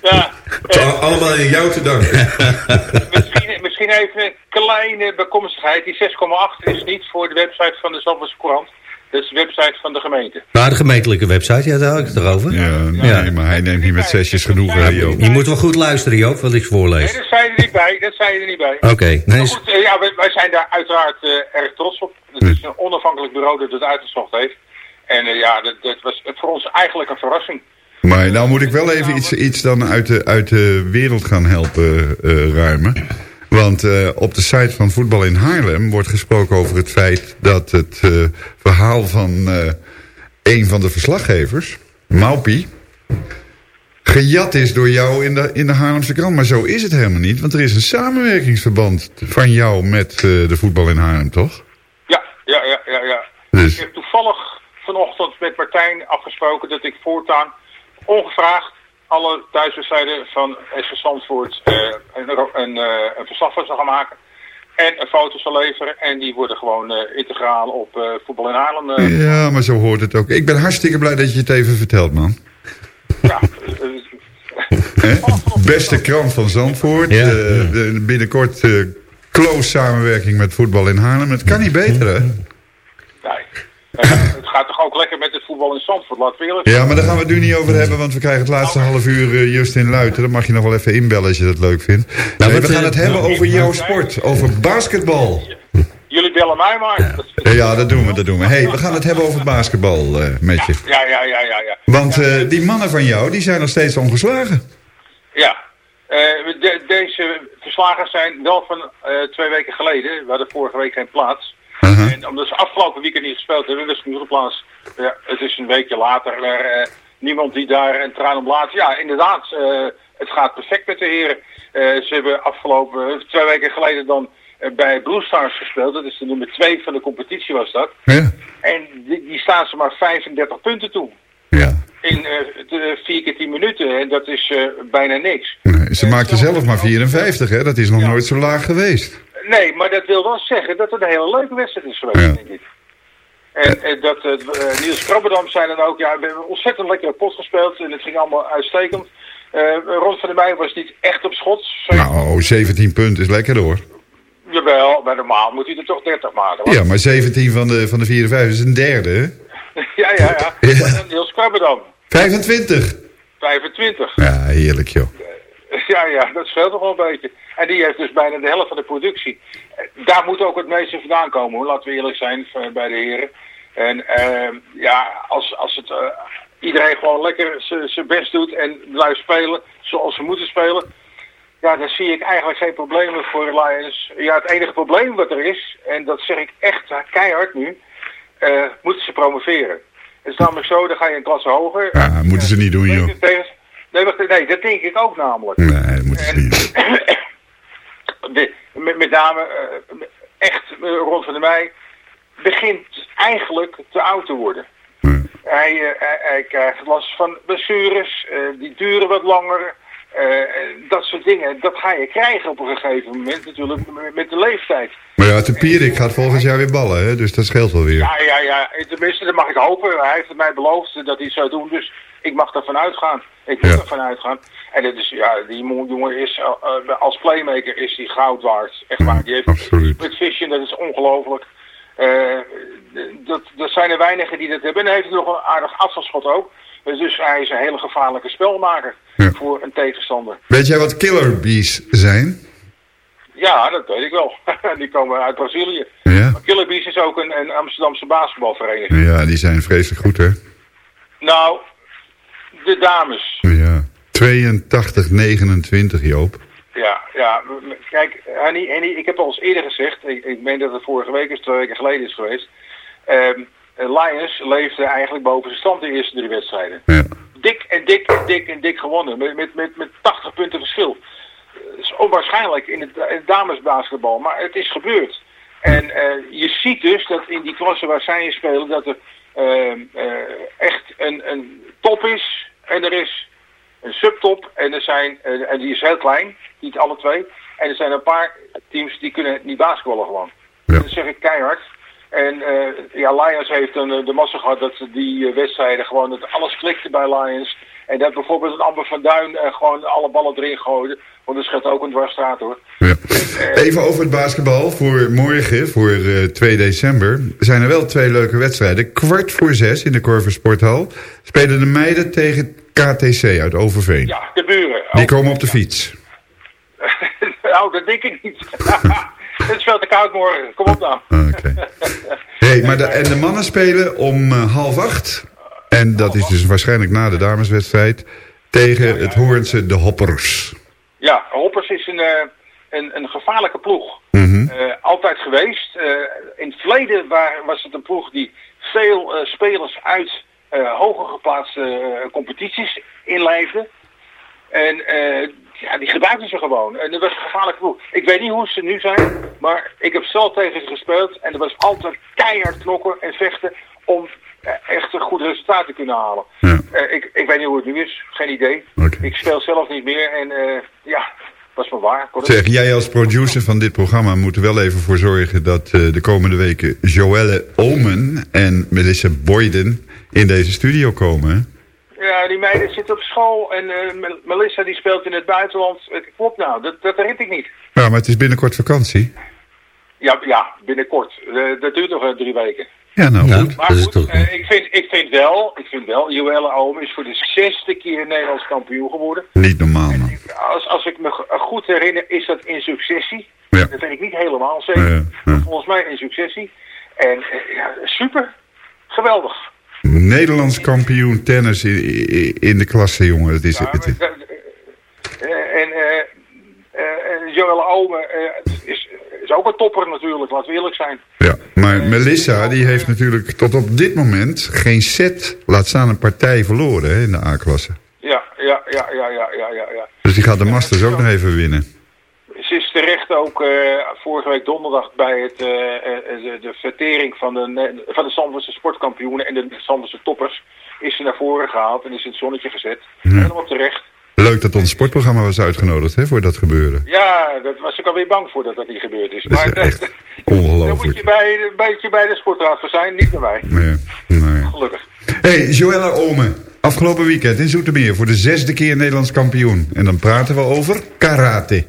Ja, Het is al- allemaal in jou te danken. misschien, misschien even een kleine bekomstigheid. Die 6,8 is niet voor de website van de Zandvoortse Courant. Dat is de website van de gemeente. Maar de gemeentelijke website, ja, daar had ik het erover. Ja, nee, Ja. maar hij neemt niet met zesjes genoeg, Joop. Je moet wel goed luisteren Joop, wat ik Nee, voorlees. dat zei je er niet bij. Dat zei je er niet bij. Oké, nee, is- goed, eh, ja, wij, wij zijn daar uiteraard eh, erg trots op. Het is een onafhankelijk bureau dat het uitgezocht heeft. En eh, ja, dat, dat was voor ons eigenlijk een verrassing. Maar nou moet ik wel even iets, iets dan uit de, uit de wereld gaan helpen eh, ruimen. Want eh, op de site van Voetbal in Haarlem wordt gesproken over het feit... dat het eh, verhaal van eh, een van de verslaggevers, Maupie... gejat is door jou in de, in de Haarlemse krant. Maar zo is het helemaal niet, want er is een samenwerkingsverband van jou met de Voetbal in Haarlem, toch? Ja, ja, ja, ja. ja. Dus- Ik heb toevallig vanochtend met Martijn afgesproken dat ik voortaan ongevraagd alle thuiswedstrijden van SV Zandvoort eh, een, een, eh, een verslag van zou gaan maken. En een foto zal leveren. En die worden gewoon eh, integraal op eh, voetbal in Haarlem. Ja, maar zo hoort het ook. Ik ben hartstikke blij dat je het even vertelt, man. ja? Beste krant van Zandvoort. Ja. Eh, binnenkort eh, close samenwerking met voetbal in Haarlem. Het kan niet beter, hè? nee. Eh, het gaat toch ook lekker met het voetbal in Zandvoort, laten we eerlijk Ja, maar daar gaan we het nu niet over hebben, want we krijgen het laatste half uur eh, Justin Luiten. Dan mag je nog wel even inbellen als je dat leuk vindt. Nee, wat, we gaan eh, het hebben over jouw sport, over basketbal. Jullie bellen mij maar. Dat- Ja, dat doen we, dat doen we. hey, we gaan het hebben over basketbal eh, met je. Ja, ja, ja, ja, ja. Want eh, die mannen van jou, die zijn nog steeds ongeslagen. Ja, Eh, de- deze verslagen zijn wel van eh, twee weken geleden. We hadden vorige week geen plaats. Uh-huh. En omdat ze afgelopen weekend niet gespeeld hebben, was nu de plaats. Ja, het is een weekje later. Er, eh, niemand die daar een traan om laat. Ja, inderdaad. eh, het gaat perfect met de heren. Eh, ze hebben afgelopen twee weken geleden dan bij Blue Stars gespeeld. Dat is de nummer twee van de competitie was dat. Ja. En die, die staan ze maar 35 punten toe. ja. In de vier keer 10 minuten. En dat is bijna niks. Nee, Ze maakten zelf maar 54, hè? Dat is nog nooit zo laag geweest. Nee, maar dat wil wel zeggen dat het een hele leuke wedstrijd is geweest, Ja. denk ik. En, en dat eh, Niels Krabberdam zei dan ook, ja, we hebben ontzettend lekkere pot gespeeld en het ging allemaal uitstekend. Eh Ron van der Meij was niet echt op schot. Nou, 17 punten is lekker hoor. Jawel, maar normaal moet hij er toch 30 maken. Ja, maar 17 van de, van de 54 is een derde, hè? ja, ja, ja. Ja. En Niels Krabberdam, 25. 25. Ja, heerlijk joh. Ja, ja, dat scheelt toch wel een beetje. En die heeft dus bijna de helft van de productie. Eh, Daar moet ook het meeste vandaan komen, hoor. laten we eerlijk zijn eh, bij de heren. En eh, ja, als, als het, eh, iedereen gewoon lekker zijn best doet en blijft spelen zoals ze moeten spelen... Ja, dan zie ik eigenlijk geen problemen voor Lions. Ja, het enige probleem wat er is, en dat zeg ik echt keihard nu, moeten ze promoveren. Het is namelijk zo, dan ga je een klasse hoger. Ja, moeten ze niet doen, joh. Nee, wacht, nee, dat denk ik ook namelijk. Nee, dat moeten ze niet doen. De, met, met name eh, echt eh, rond van der Meij begint eigenlijk te oud te worden. Hij, eh, hij, hij krijgt last van blessures, eh, die duren wat langer. eh, dat soort dingen, dat ga je krijgen op een gegeven moment natuurlijk met- de leeftijd. Maar ja, de Pierik gaat volgend jaar weer ballen, hè? dus dat scheelt wel weer. Ja, ja, ja. Tenminste, dat mag ik hopen. Hij heeft het mij beloofd dat hij het zou doen. Dus ik mag ervan uitgaan. Ik moet Ja. ervan uitgaan. En het is, ja, die jongen is, eh, eh, als playmaker is hij goud waard. Echt waar. Die heeft Absoluut. met vision, dat is ongelooflijk. Eh, dat, dat zijn er weinigen die dat hebben. En hij heeft nog een aardig afstandsschot ook. Dus hij is een hele gevaarlijke spelmaker voor een tegenstander. Weet jij wat killer bees zijn? Ja, dat weet ik wel. die komen uit Brazilië. Ja. Maar Killer Bees is ook een, een Amsterdamse basketbalvereniging. Ja, die zijn vreselijk goed, hè? Nou, de dames. Ja. 82, 29, Joop. Ja, ja. Kijk, Henny, Henny, ik heb al eens eerder gezegd, ik, ik meen dat het vorige week is, twee weken geleden is geweest. Ehm, eh, Lions leefde eigenlijk boven zijn stand de eerste drie wedstrijden. Dik en dik en dik en dik gewonnen, met, met, met, met 80 punten verschil. Het is onwaarschijnlijk in het, in het damesbasketbal, maar het is gebeurd. En eh, je ziet dus dat in die klasse waar zij in spelen, dat er ehm, eh, echt een, een top is en er is een subtop en er zijn, eh, en die is heel klein, niet alle twee. En er zijn een paar teams die kunnen niet basketballen gewoon. Dat zeg ik keihard. En eh, ja, Lions heeft een, eh, de massa gehad dat die wedstrijden gewoon dat alles klikte bij Lions. En dat bijvoorbeeld een Amber van Duin eh, gewoon alle ballen erin gooide. Want dat scheelt ook een dwarsstraat hoor. Even over het basketbal. Voor morgen, voor eh, 2 december, zijn er wel twee leuke wedstrijden. Kwart voor zes in de Corver Sporthal spelen de meiden tegen KTC uit Overveen. Ja, de buren. Die komen op de fiets. oh, dat denk ik niet. Het is veel te koud morgen. Kom op dan. Hey, maar de, en de mannen spelen om eh, half acht. En dat is dus waarschijnlijk na de dameswedstrijd. Tegen het Hoornse de Hoppers. Ja, Hoppers is een, eh, een, een gevaarlijke ploeg. Mhm. Eh, altijd geweest. Eh, in het verleden was het een ploeg die veel spelers uit hoger geplaatste competities inlijfde. En ja, die gebruikten ze gewoon. En dat was een gevaarlijke ploeg. Ik weet niet hoe ze nu zijn, maar ik heb zelf tegen ze gespeeld. En er was altijd keihard knokken en vechten om echt een goed resultaat te kunnen halen. Eh, ik, ik weet niet hoe het nu is, geen idee. Ik speel zelf niet meer en eh, ja, was maar waar. Het- Zeg, jij als producer van dit programma moet er wel even voor zorgen... dat eh, de komende weken Joelle Omen en Melissa Boyden in deze studio komen. Ja, die meiden zitten op school en Mel- Melissa die speelt in het buitenland. Klopt nou, dat, dat herinner ik niet. Ja, maar het is binnenkort vakantie. Ja, ja binnenkort. Dat duurt nog drie weken. Ja, nou goed. Maar goed, eh, ik, vind, ik vind wel, ik vind wel, Joelle Oom is voor de zesde keer Nederlands kampioen geworden. Niet normaal, man. Als, als ik me go- goed herinner, is dat in successie. Dat weet ik niet helemaal zeker. Ja, maar Volgens mij in successie. En eh, ja, super. Geweldig. Nederlands kampioen tennis in, in- de klasse, jongen. Het is, het is- Eh, en eh eh Joelle Ome eh, is, is ook een topper natuurlijk, laten we eerlijk zijn. ja. Maar Melissa, die heeft natuurlijk tot op dit moment geen set, laat staan een partij verloren hè, in de A-klasse. Ja, ja, ja, ja, ja, ja, ja. ja. Dus die gaat de Masters ook nog even winnen. Ze is terecht ook eh, vorige week donderdag bij het, eh, eh, de, de vertering van de, van de Zandvoortse sportkampioenen en de Zandvoortse toppers. Is ze naar voren gehaald en is in het zonnetje gezet. Helemaal terecht. Leuk dat ons sportprogramma was uitgenodigd hè, voor dat gebeuren. Ja, daar was ik alweer bang voor dat dat niet gebeurd is. Dat is Maar eh, echt daar moet ongelooflijk. je bij, een beetje bij de sportraad voor zijn, niet bij mij. Nee, nee. Gelukkig. Hey, Joella Ome. Afgelopen weekend in Zoetermeer voor de zesde keer Nederlands kampioen. En dan praten we over karate.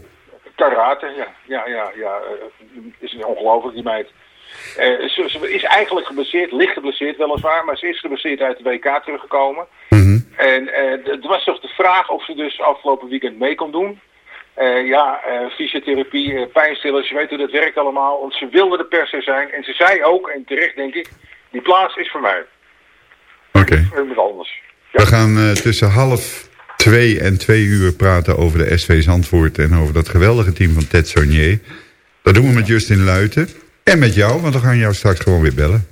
Karate, ja. Ja, ja, ja. eh, is ongelooflijk, die meid. Eh, ze, ze is eigenlijk geblesseerd, licht geblesseerd weliswaar, maar ze is geblesseerd uit de WK teruggekomen. Mhm. En eh, het was toch de vraag of ze dus afgelopen weekend mee kon doen. Eh, ja, fysiotherapie, eh, pijnstillers, je weet hoe dat werkt allemaal. Want ze wilde er per se zijn. En ze zei ook, en terecht denk ik, die plaats is voor mij. Oké. Met anders. We gaan tussen half twee en twee uur praten over de SV Zandvoort... en over dat geweldige team van Ted Saunier. Dat doen we met Justin Luiten. En met jou, want we gaan jou straks gewoon weer bellen.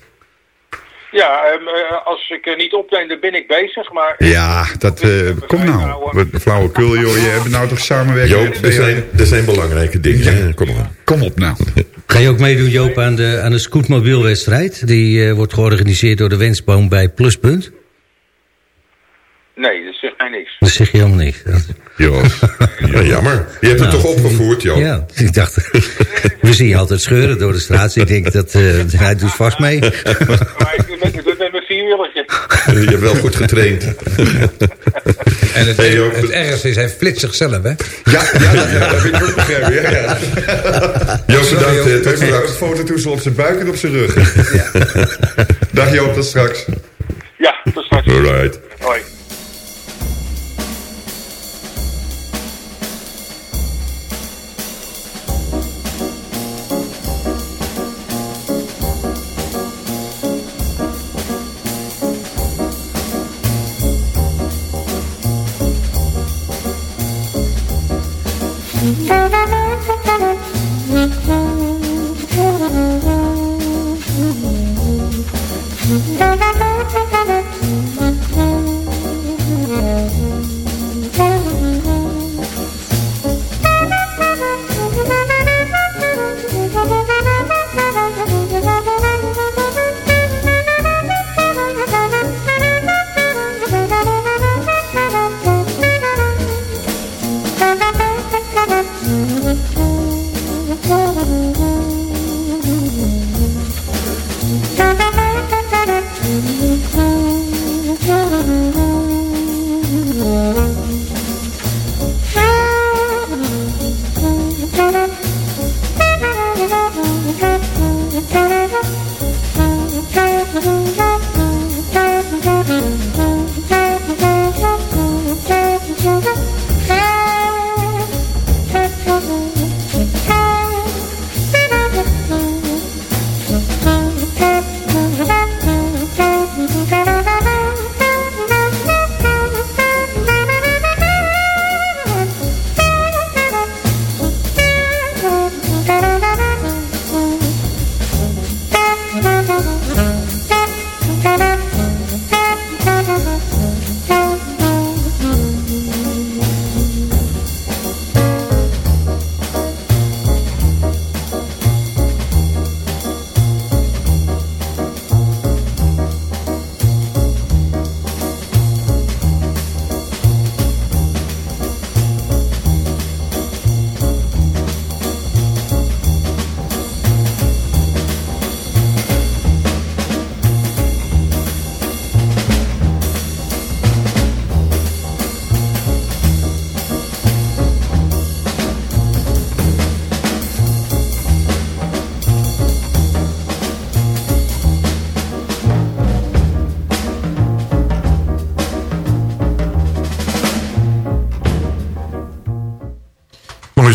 Ja, ehm, eh, als ik eh, niet opneem, dan ben ik bezig. Maar Ja, dat... eh, kom nou. Flauwekul, joh. Je hebt nou toch samenwerking... Joop, er zijn, er zijn belangrijke dingen. Kom maar. Kom op nou. Ga je ook meedoen, Joop, aan de, aan de scootmobielwedstrijd? Die eh, wordt georganiseerd door de Wensboom bij Pluspunt. Nee, dat zegt mij niks. Dat zeg je helemaal. Dat- Jos. Ja, jammer. Je hebt het toch opgevoerd, Joop? Ja, ik dacht... we zien je altijd scheuren door de straat. dus ik denk dat eh, hij doet vast mee. Maar ik doe met, mijn vierwieletje. Je hebt wel goed getraind. En het, Hey, het ergste is, hij flitst zichzelf, hè? Ja, ja, ja, ja, dat heb ik ook begrepen. Ja, ja. Joop, bedankt. eh, Tot Hij heeft een fototoestel op zijn buik en op zijn rug. Dag Joop, tot straks. Ja, tot straks. Alright. Hoi.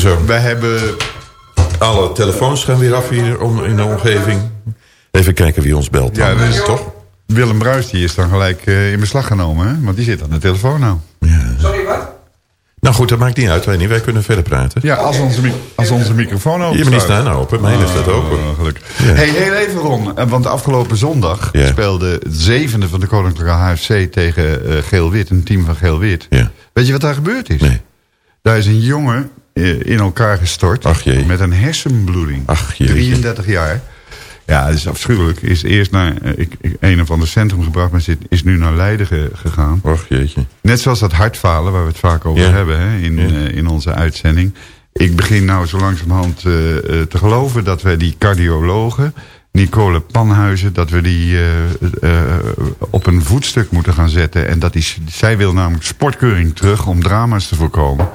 Zo. Wij hebben... Alle telefoons gaan weer af hier om, in de omgeving. Even kijken wie ons belt. Ja, dan. is toch... Willem Bruis die is dan gelijk eh, in beslag genomen, hè? Want die zit aan de telefoon nou. Sorry, wat? Nou goed, dat maakt niet uit. Wij, niet. wij kunnen verder praten. Ja, als onze, als onze microfoon open Je bent niet staan open. Mijn is dat open. Oh, gelukkig. Ja. Hey, heel even Ron, eh, want afgelopen zondag Ja. speelde het zevende van de Koninklijke HFC tegen eh, Geel-Wit, een team van Geel-Wit. Ja. Weet je wat daar gebeurd is? Nee. Daar is een jongen in elkaar gestort Ach, jee. met een hersenbloeding. Ach, jeetje. 33 jaar. Ja, dat is afschuwelijk. Is eerst naar eh, ik, ik- een of ander centrum gebracht, maar zit, is nu naar Leiden ge- gegaan. Och jeetje. Net zoals dat hartfalen waar we het vaak over Ja. hebben hè, in, Ja. eh, in onze uitzending. Ik begin nou zo langzamerhand eh, eh, te geloven dat wij die cardiologen... Nicole Panhuizen, dat we die eh, eh, op een voetstuk moeten gaan zetten. En dat die, zij wil namelijk sportkeuring terug om drama's te voorkomen.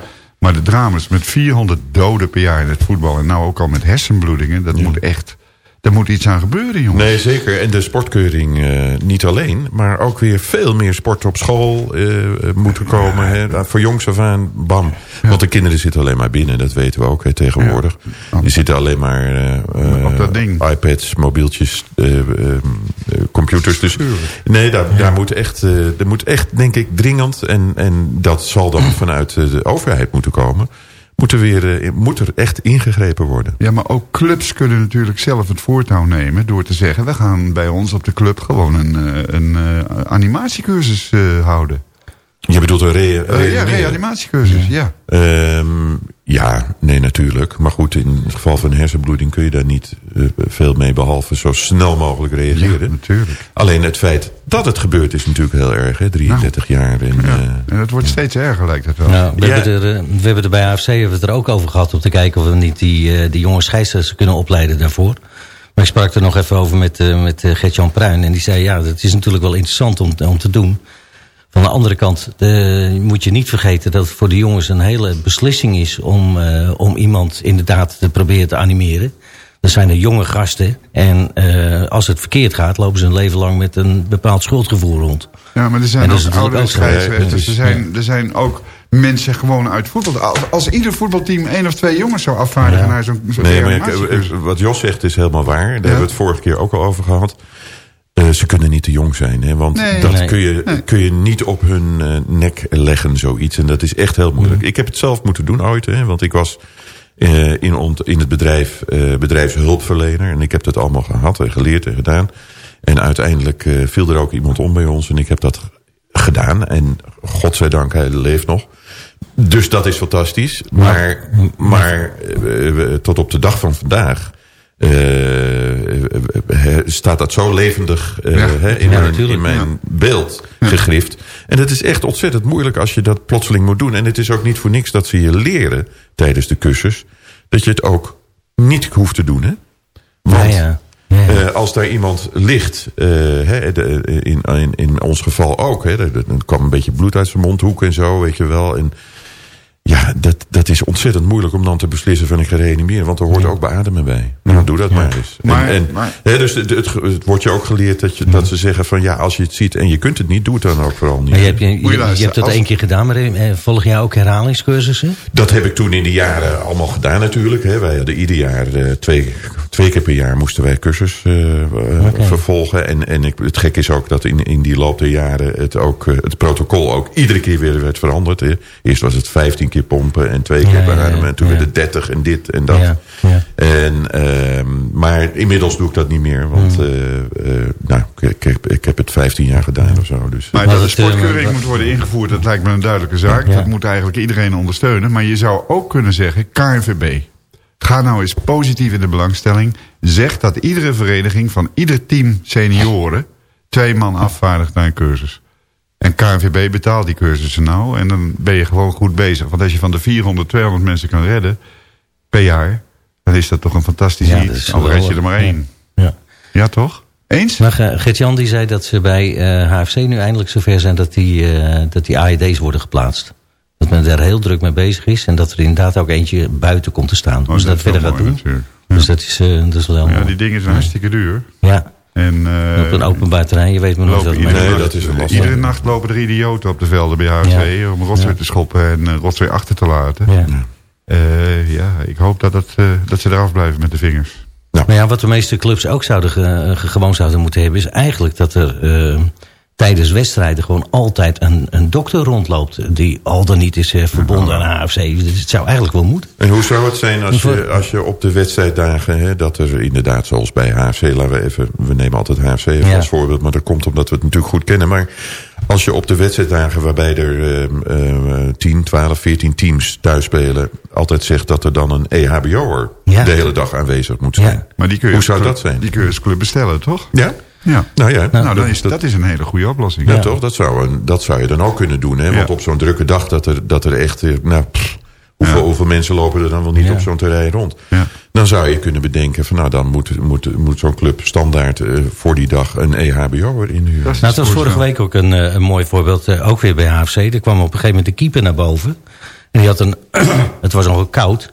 Maar de drama's met 400 doden per jaar in het voetbal... en nou ook al met hersenbloedingen, dat moet echt... Er moet iets aan gebeuren, jongens. Nee, zeker. En de sportkeuring eh, niet alleen. Maar ook weer veel meer sport op school eh, moet er komen. Hè. Voor jongs af aan, bam. Want de kinderen zitten alleen maar binnen. Dat weten we ook hè, tegenwoordig. Die zitten alleen maar... eh, Op dat ding. iPads, mobieltjes, computers. Dus nee, daar, daar moet echt, er moet echt, denk ik, dringend... en, en dat zal dan vanuit de overheid moeten komen... Moet er, weer, eh, moet er echt ingegrepen worden. Ja, maar ook clubs kunnen natuurlijk zelf het voortouw nemen... door te zeggen, we gaan bij ons op de club gewoon een, eh, een eh, animatiecursus houden. Je bedoelt een re Eh, ja, reanimatiecursus, ja. Ehm, ja, nee, natuurlijk. Maar goed, in het geval van een hersenbloeding kun je daar niet eh, veel mee... behalve zo snel mogelijk reageren. natuurlijk. Alleen het feit dat het gebeurt is natuurlijk heel erg, hè? 33 jaar. En, eh, En het wordt steeds erger, lijkt het wel. Nou, we, hebben er, we hebben er bij AFC hebben we het er ook over gehad... om te kijken of we niet die, eh, die jonge scheidsrechters kunnen opleiden daarvoor. Maar ik sprak er nog even over met, eh, met Gert-Jan Pruin. En die zei, ja, dat is natuurlijk wel interessant om, om te doen. Van de andere kant eh, moet je niet vergeten... dat het voor de jongens een hele beslissing is... om, eh, om iemand inderdaad te proberen te animeren. Dat zijn er jonge gasten. En eh, als het verkeerd gaat... lopen ze een leven lang met een bepaald schuldgevoel rond. Ja, maar er zijn En ook oudere zo. scheidsrechters. Er zijn, er zijn ook mensen gewoon uit voetbal. Als, als ieder voetbalteam één of twee jongens zou afvaardigen naar zo'n zo'n Nee, maar ik- eh, wat Jos zegt is helemaal waar. Daar hebben we het vorige keer ook al over gehad. Eh, ze kunnen niet te jong zijn. Hè? Want Nee. dat Nee. kun, je, kun je niet op hun eh, nek leggen, zoiets. En dat is echt heel moeilijk. Ik heb het zelf moeten doen ooit. Hè? Want ik was eh, in, ont, in het bedrijf eh, bedrijfshulpverlener. En ik heb dat allemaal gehad en geleerd en gedaan. En uiteindelijk eh, viel er ook iemand om bij ons. En ik heb dat gedaan. En godzijdank, hij leeft nog. Dus dat is fantastisch. Maar, maar eh, tot op de dag van vandaag... eh, eh, staat dat zo levendig eh, Ja. in Ja, mijn, natuurlijk, in mijn ja. beeld gegrift. En het is echt ontzettend moeilijk als je dat plotseling moet doen. En het is ook niet voor niks dat ze je leren tijdens de cursus... dat je het ook niet hoeft te doen. Hè? Want Ja, ja. eh, als daar iemand ligt, eh, hè, de- in, in, in ons geval ook... Hè, er kwam een beetje bloed uit zijn mondhoek en zo, weet je wel... En, ja, dat, dat is ontzettend moeilijk om dan te beslissen van ik ga reanimeren. Want er hoort ook beademen bij. Nou, doe dat maar eens. En- Maar- en, maar- hè, dus het, het, het wordt je ook geleerd dat, je, dat ze zeggen van... ja, als je het ziet en je kunt het niet, doe het dan ook vooral niet. Maar je, hebt, je, Moet je je, je luisteren, hebt dat als- één keer gedaan, maar eh, volg jij ook herhalingscursussen? Dat heb ik toen in de jaren allemaal gedaan natuurlijk. Hè. Wij hadden ieder jaar, eh, twee, twee keer per jaar moesten wij cursus eh, vervolgen. En, en ik, het gek is ook dat in, in die loop der jaren het, ook, het protocol ook iedere keer weer werd veranderd. Hè. Eerst was het 15 keer pompen en twee keer beademen. En toen ja. werd het 30 en dit en dat. Ja, ja. En, ehm, maar inmiddels doe ik dat niet meer. Want Hmm. eh, eh, nou, ik, ik, heb, ik heb het 15 jaar gedaan of zo. Dus. Maar Maar dat de eh, sportkeuring moet worden ingevoerd, dat lijkt me een duidelijke zaak. Ja. Dat moet eigenlijk iedereen ondersteunen. Maar je zou ook kunnen zeggen, KNVB, ga nou eens positief in de belangstelling. Zeg dat iedere vereniging van ieder team senioren twee man afvaardigt naar een cursus. En KNVB betaalt die cursussen nou en dan ben je gewoon goed bezig. Want als je van de 400, 200 mensen kan redden per jaar, dan is dat toch een fantastisch Ja, dat iets. Al red je er maar één. Ja. Ja, toch? Eens? Maar eh, Gert-Jan die zei dat ze bij eh, HFC nu eindelijk zover zijn dat die, eh, dat die AED's worden geplaatst. Dat men daar heel druk mee bezig is en dat er inderdaad ook eentje buiten komt te staan. Oh, dus dat is wel verder gaat mooi doen. natuurlijk. Dus dat is, eh, dat is wel heel Ja, mooi. die dingen zijn hartstikke duur. Ja, En, eh, op een openbaar terrein, je weet maar nooit er iedere, Nee, nacht, dat is een iedere nacht lopen er idioten op de velden bij HFC Ja. om rotzooi Ja. te schoppen en uh, rotzooi achter te laten. Ja. Eh, ja, ik hoop dat, het, eh, dat ze eraf blijven met de vingers. Maar ja, wat de meeste clubs ook zouden ge- ge- gewoon zouden moeten hebben... is eigenlijk dat er eh, tijdens wedstrijden gewoon altijd een, een dokter rondloopt... die al dan niet is eh, verbonden aan AFC. Dus het zou eigenlijk wel moeten. En hoe zou het zijn als je, als je op de wedstrijddagen... Hè, dat er inderdaad, zoals bij HFC... Laten we, even, we nemen altijd HFC even Ja. als voorbeeld... maar dat komt omdat we het natuurlijk goed kennen. Maar als je op de wedstrijddagen waarbij er eh, eh, 10, 12, 14 teams thuis spelen... altijd zegt dat er dan een EHBO'er Ja. de hele dag aanwezig moet zijn. Ja. Maar die kun je Hoe zou dat zijn? Die kun je als club bestellen, toch? Ja? Ja. Nou ja, Nou, dan is, dat is een hele goede oplossing. Ja, toch? Dat zou, een, dat zou je dan ook kunnen doen. Hè? Want Ja. op zo'n drukke dag dat er, dat er echt... eh, Nou, pff, hoeveel, Ja. hoeveel mensen lopen er dan wel niet Ja. op zo'n terrein rond? Ja. Dan zou je kunnen bedenken van... nou, dan moet, moet, moet zo'n club standaard eh, voor die dag een EHBO inhuren. Dat is Nou, het was vorige week ook een, eh, een mooi voorbeeld, eh, ook weer bij HFC. Er kwam op een gegeven moment de keeper naar boven. En die had een, het was nogal koud.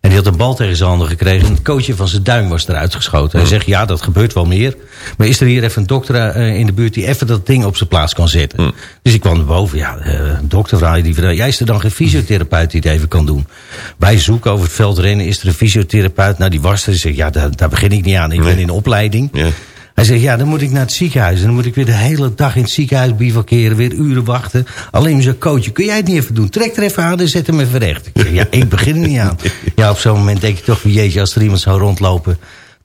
En die had een bal tegen zijn handen gekregen. En het coachje van zijn duim was eruit geschoten. Hij zegt, ja, dat gebeurt wel meer. Maar is er hier even een dokter eh, in de buurt... die even dat ding op zijn plaats kan zetten? Dus ik kwam er boven. Ja, uh, dokter vraag die vraag. Jij is er dan geen fysiotherapeut die het even kan doen? Wij zoeken over het veld rennen. Is er een fysiotherapeut? Nou, die was er. Die zegt, ja, daar, daar begin ik niet aan. Ik ben in opleiding. Hij zegt, ja, dan moet ik naar het ziekenhuis. En dan moet ik weer de hele dag in het ziekenhuis bivakeren. Weer uren wachten. Alleen zo'n coach, kun jij het niet even doen? Trek er even aan en zet hem even recht. Ik zeg, ja, ik begin er niet aan. Ja, op zo'n moment denk je toch, jeetje, als er iemand zou rondlopen...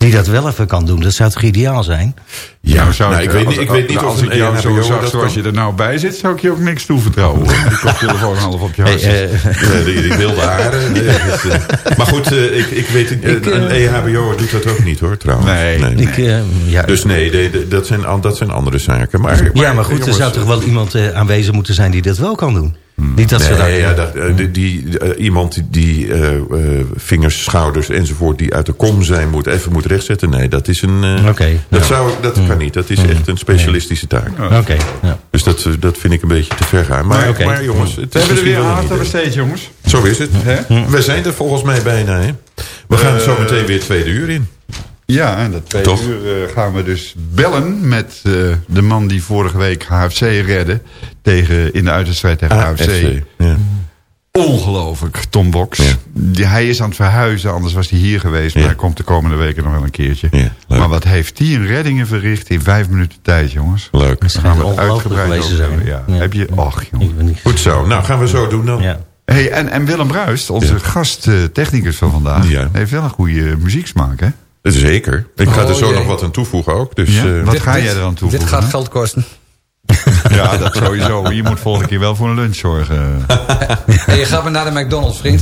die dat wel even kan doen, dat zou toch ideaal zijn? Ja, Nou, zou nou, ik, ik weet als, niet- ik weet niet als of ik een jou zo zag zoals je er nou bij zit, zou ik je ook niks toevertrouwen. hoor. Die koptelefoon half op je Hey, hart. eh, Nee, die, die wilde haren. Nee, is, eh, maar goed, eh, ik, ik weet Ik, een eh, EHBO doet dat ook niet hoor, trouwens. Nee. ik, eh, ja, Dus nee, de- de- dat, zijn, dat zijn andere zaken. Maar, ja, maar goed, er zou toch wel iemand eh, aanwezig moeten zijn... die dat wel kan doen? Niet dat ze Nee, ja, dat, eh, die, die, eh, iemand die, eh, eh, vingers, schouders enzovoort... die uit de kom zijn, moet even moet rechtzetten. Nee, dat is een... eh, Oké, dat ja. zou, dat kan niet. Dat is echt een specialistische taak. Oké, ja. Dus dat, dat vind ik een beetje te ver gaan. Maar, maar jongens, het We hebben er weer aandacht aan idee. besteed, jongens. Zo is het. Hè? We zijn er volgens mij bijna. Hè? We gaan zo meteen weer het tweede uur in. Ja, en dat Toch? uur eh, gaan we dus bellen met eh, de man die vorige week HFC redde. Tegen, in de uitwedstrijd tegen HFC. Ja. Ongelooflijk, Tom Box. Ja. Die, hij is aan het verhuizen, anders was hij hier geweest. Maar Ja. hij komt de komende weken nog wel een keertje. Ja, leuk. maar wat heeft hij een reddingen verricht in vijf minuten tijd, jongens? Leuk. Daar gaan we het uitgebreid over zijn. Ja. Ja. Heb je, och jongen. Goed zo. Nou, gaan we zo doen dan. Ja. Hey, en, en Willem Bruist, onze Ja. gasttechnicus van vandaag, Ja. heeft wel een goede muzieksmaak, hè? Zeker. Ik ga Oh, er zo jee. nog wat aan toevoegen ook. Dus, Ja? eh, Wat Dit- ga jij eraan toevoegen? Dit gaat hè? geld kosten. Ja, dat sowieso. Je moet volgende keer wel voor een lunch zorgen. Hey, je gaat maar naar de McDonald's, vriend.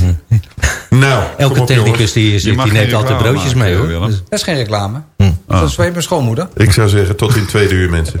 nou, Elke op, technicus die, Je die, neemt altijd broodjes maken, mee hoor. Willem. Dat is geen reclame. Dat is mijn schoonmoeder. Ik zou zeggen tot in het tweede uur, mensen.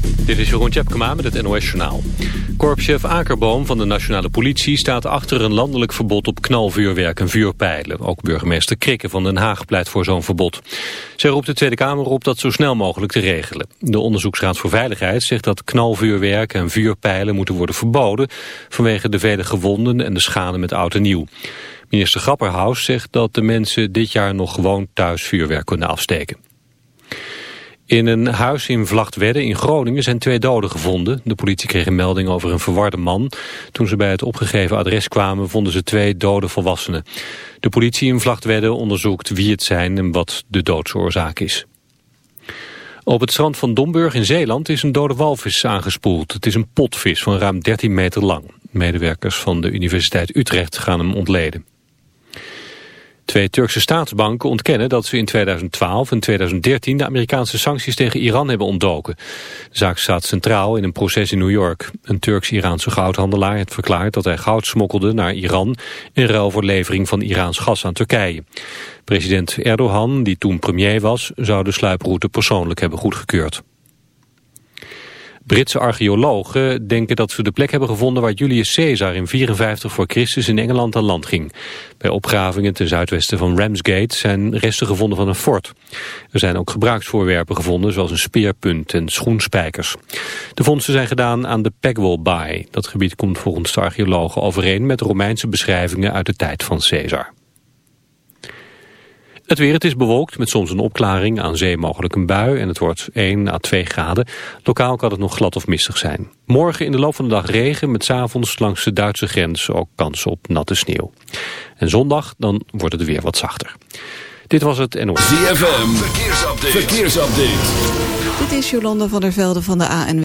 Dit is Jeroen Tjepkema met het NOS Journaal. Korpschef Akerboom van de Nationale Politie staat achter een landelijk verbod op knalvuurwerk en vuurpijlen. Ook burgemeester Krikke van Den Haag pleit voor zo'n verbod. Zij roept de Tweede Kamer op dat zo snel mogelijk te regelen. De Onderzoeksraad voor Veiligheid zegt dat knalvuurwerk en vuurpijlen moeten worden verboden vanwege de vele gewonden en de schade met oud en nieuw. Minister Grapperhaus zegt dat de mensen dit jaar nog gewoon thuis vuurwerk kunnen afsteken. In een huis in Vlachtwedde in Groningen zijn twee doden gevonden. De politie kreeg een melding over een verwarde man. Toen ze bij het opgegeven adres kwamen vonden ze twee dode volwassenen. De politie in Vlachtwedde onderzoekt wie het zijn en wat de doodsoorzaak is. Op het strand van Domburg in Zeeland is een dode walvis aangespoeld. Het is een potvis van ruim 13 meter lang. Medewerkers van de Universiteit Utrecht gaan hem ontleden. Twee Turkse staatsbanken ontkennen dat ze in 2012 en 2013 de Amerikaanse sancties tegen Iran hebben ontdoken. De zaak staat centraal in een proces in New York. Een Turks-Iraanse goudhandelaar heeft verklaard dat hij goud smokkelde naar Iran in ruil voor levering van Iraans gas aan Turkije. President Erdogan, die toen premier was, zou de sluiproute persoonlijk hebben goedgekeurd. Britse archeologen denken dat ze de plek hebben gevonden waar Julius Caesar in 54 voor Christus in Engeland aan land ging. Bij opgravingen ten zuidwesten van Ramsgate zijn resten gevonden van een fort. Er zijn ook gebruiksvoorwerpen gevonden zoals een speerpunt en schoenspijkers. De vondsten zijn gedaan aan de Pegwell Bay. Dat gebied komt volgens de archeologen overeen met Romeinse beschrijvingen uit de tijd van Caesar. Het weer, het is bewolkt met soms een opklaring, aan zee mogelijk een bui en het wordt 1 à 2 graden. Lokaal kan het nog glad of mistig zijn. Morgen in de loop van de dag regen met 's avonds langs de Duitse grens ook kans op natte sneeuw. En zondag dan wordt het weer wat zachter. Dit was het NOS. ZFM, verkeersupdate. verkeersupdate. Dit is Jolanda van der Velde van de ANW.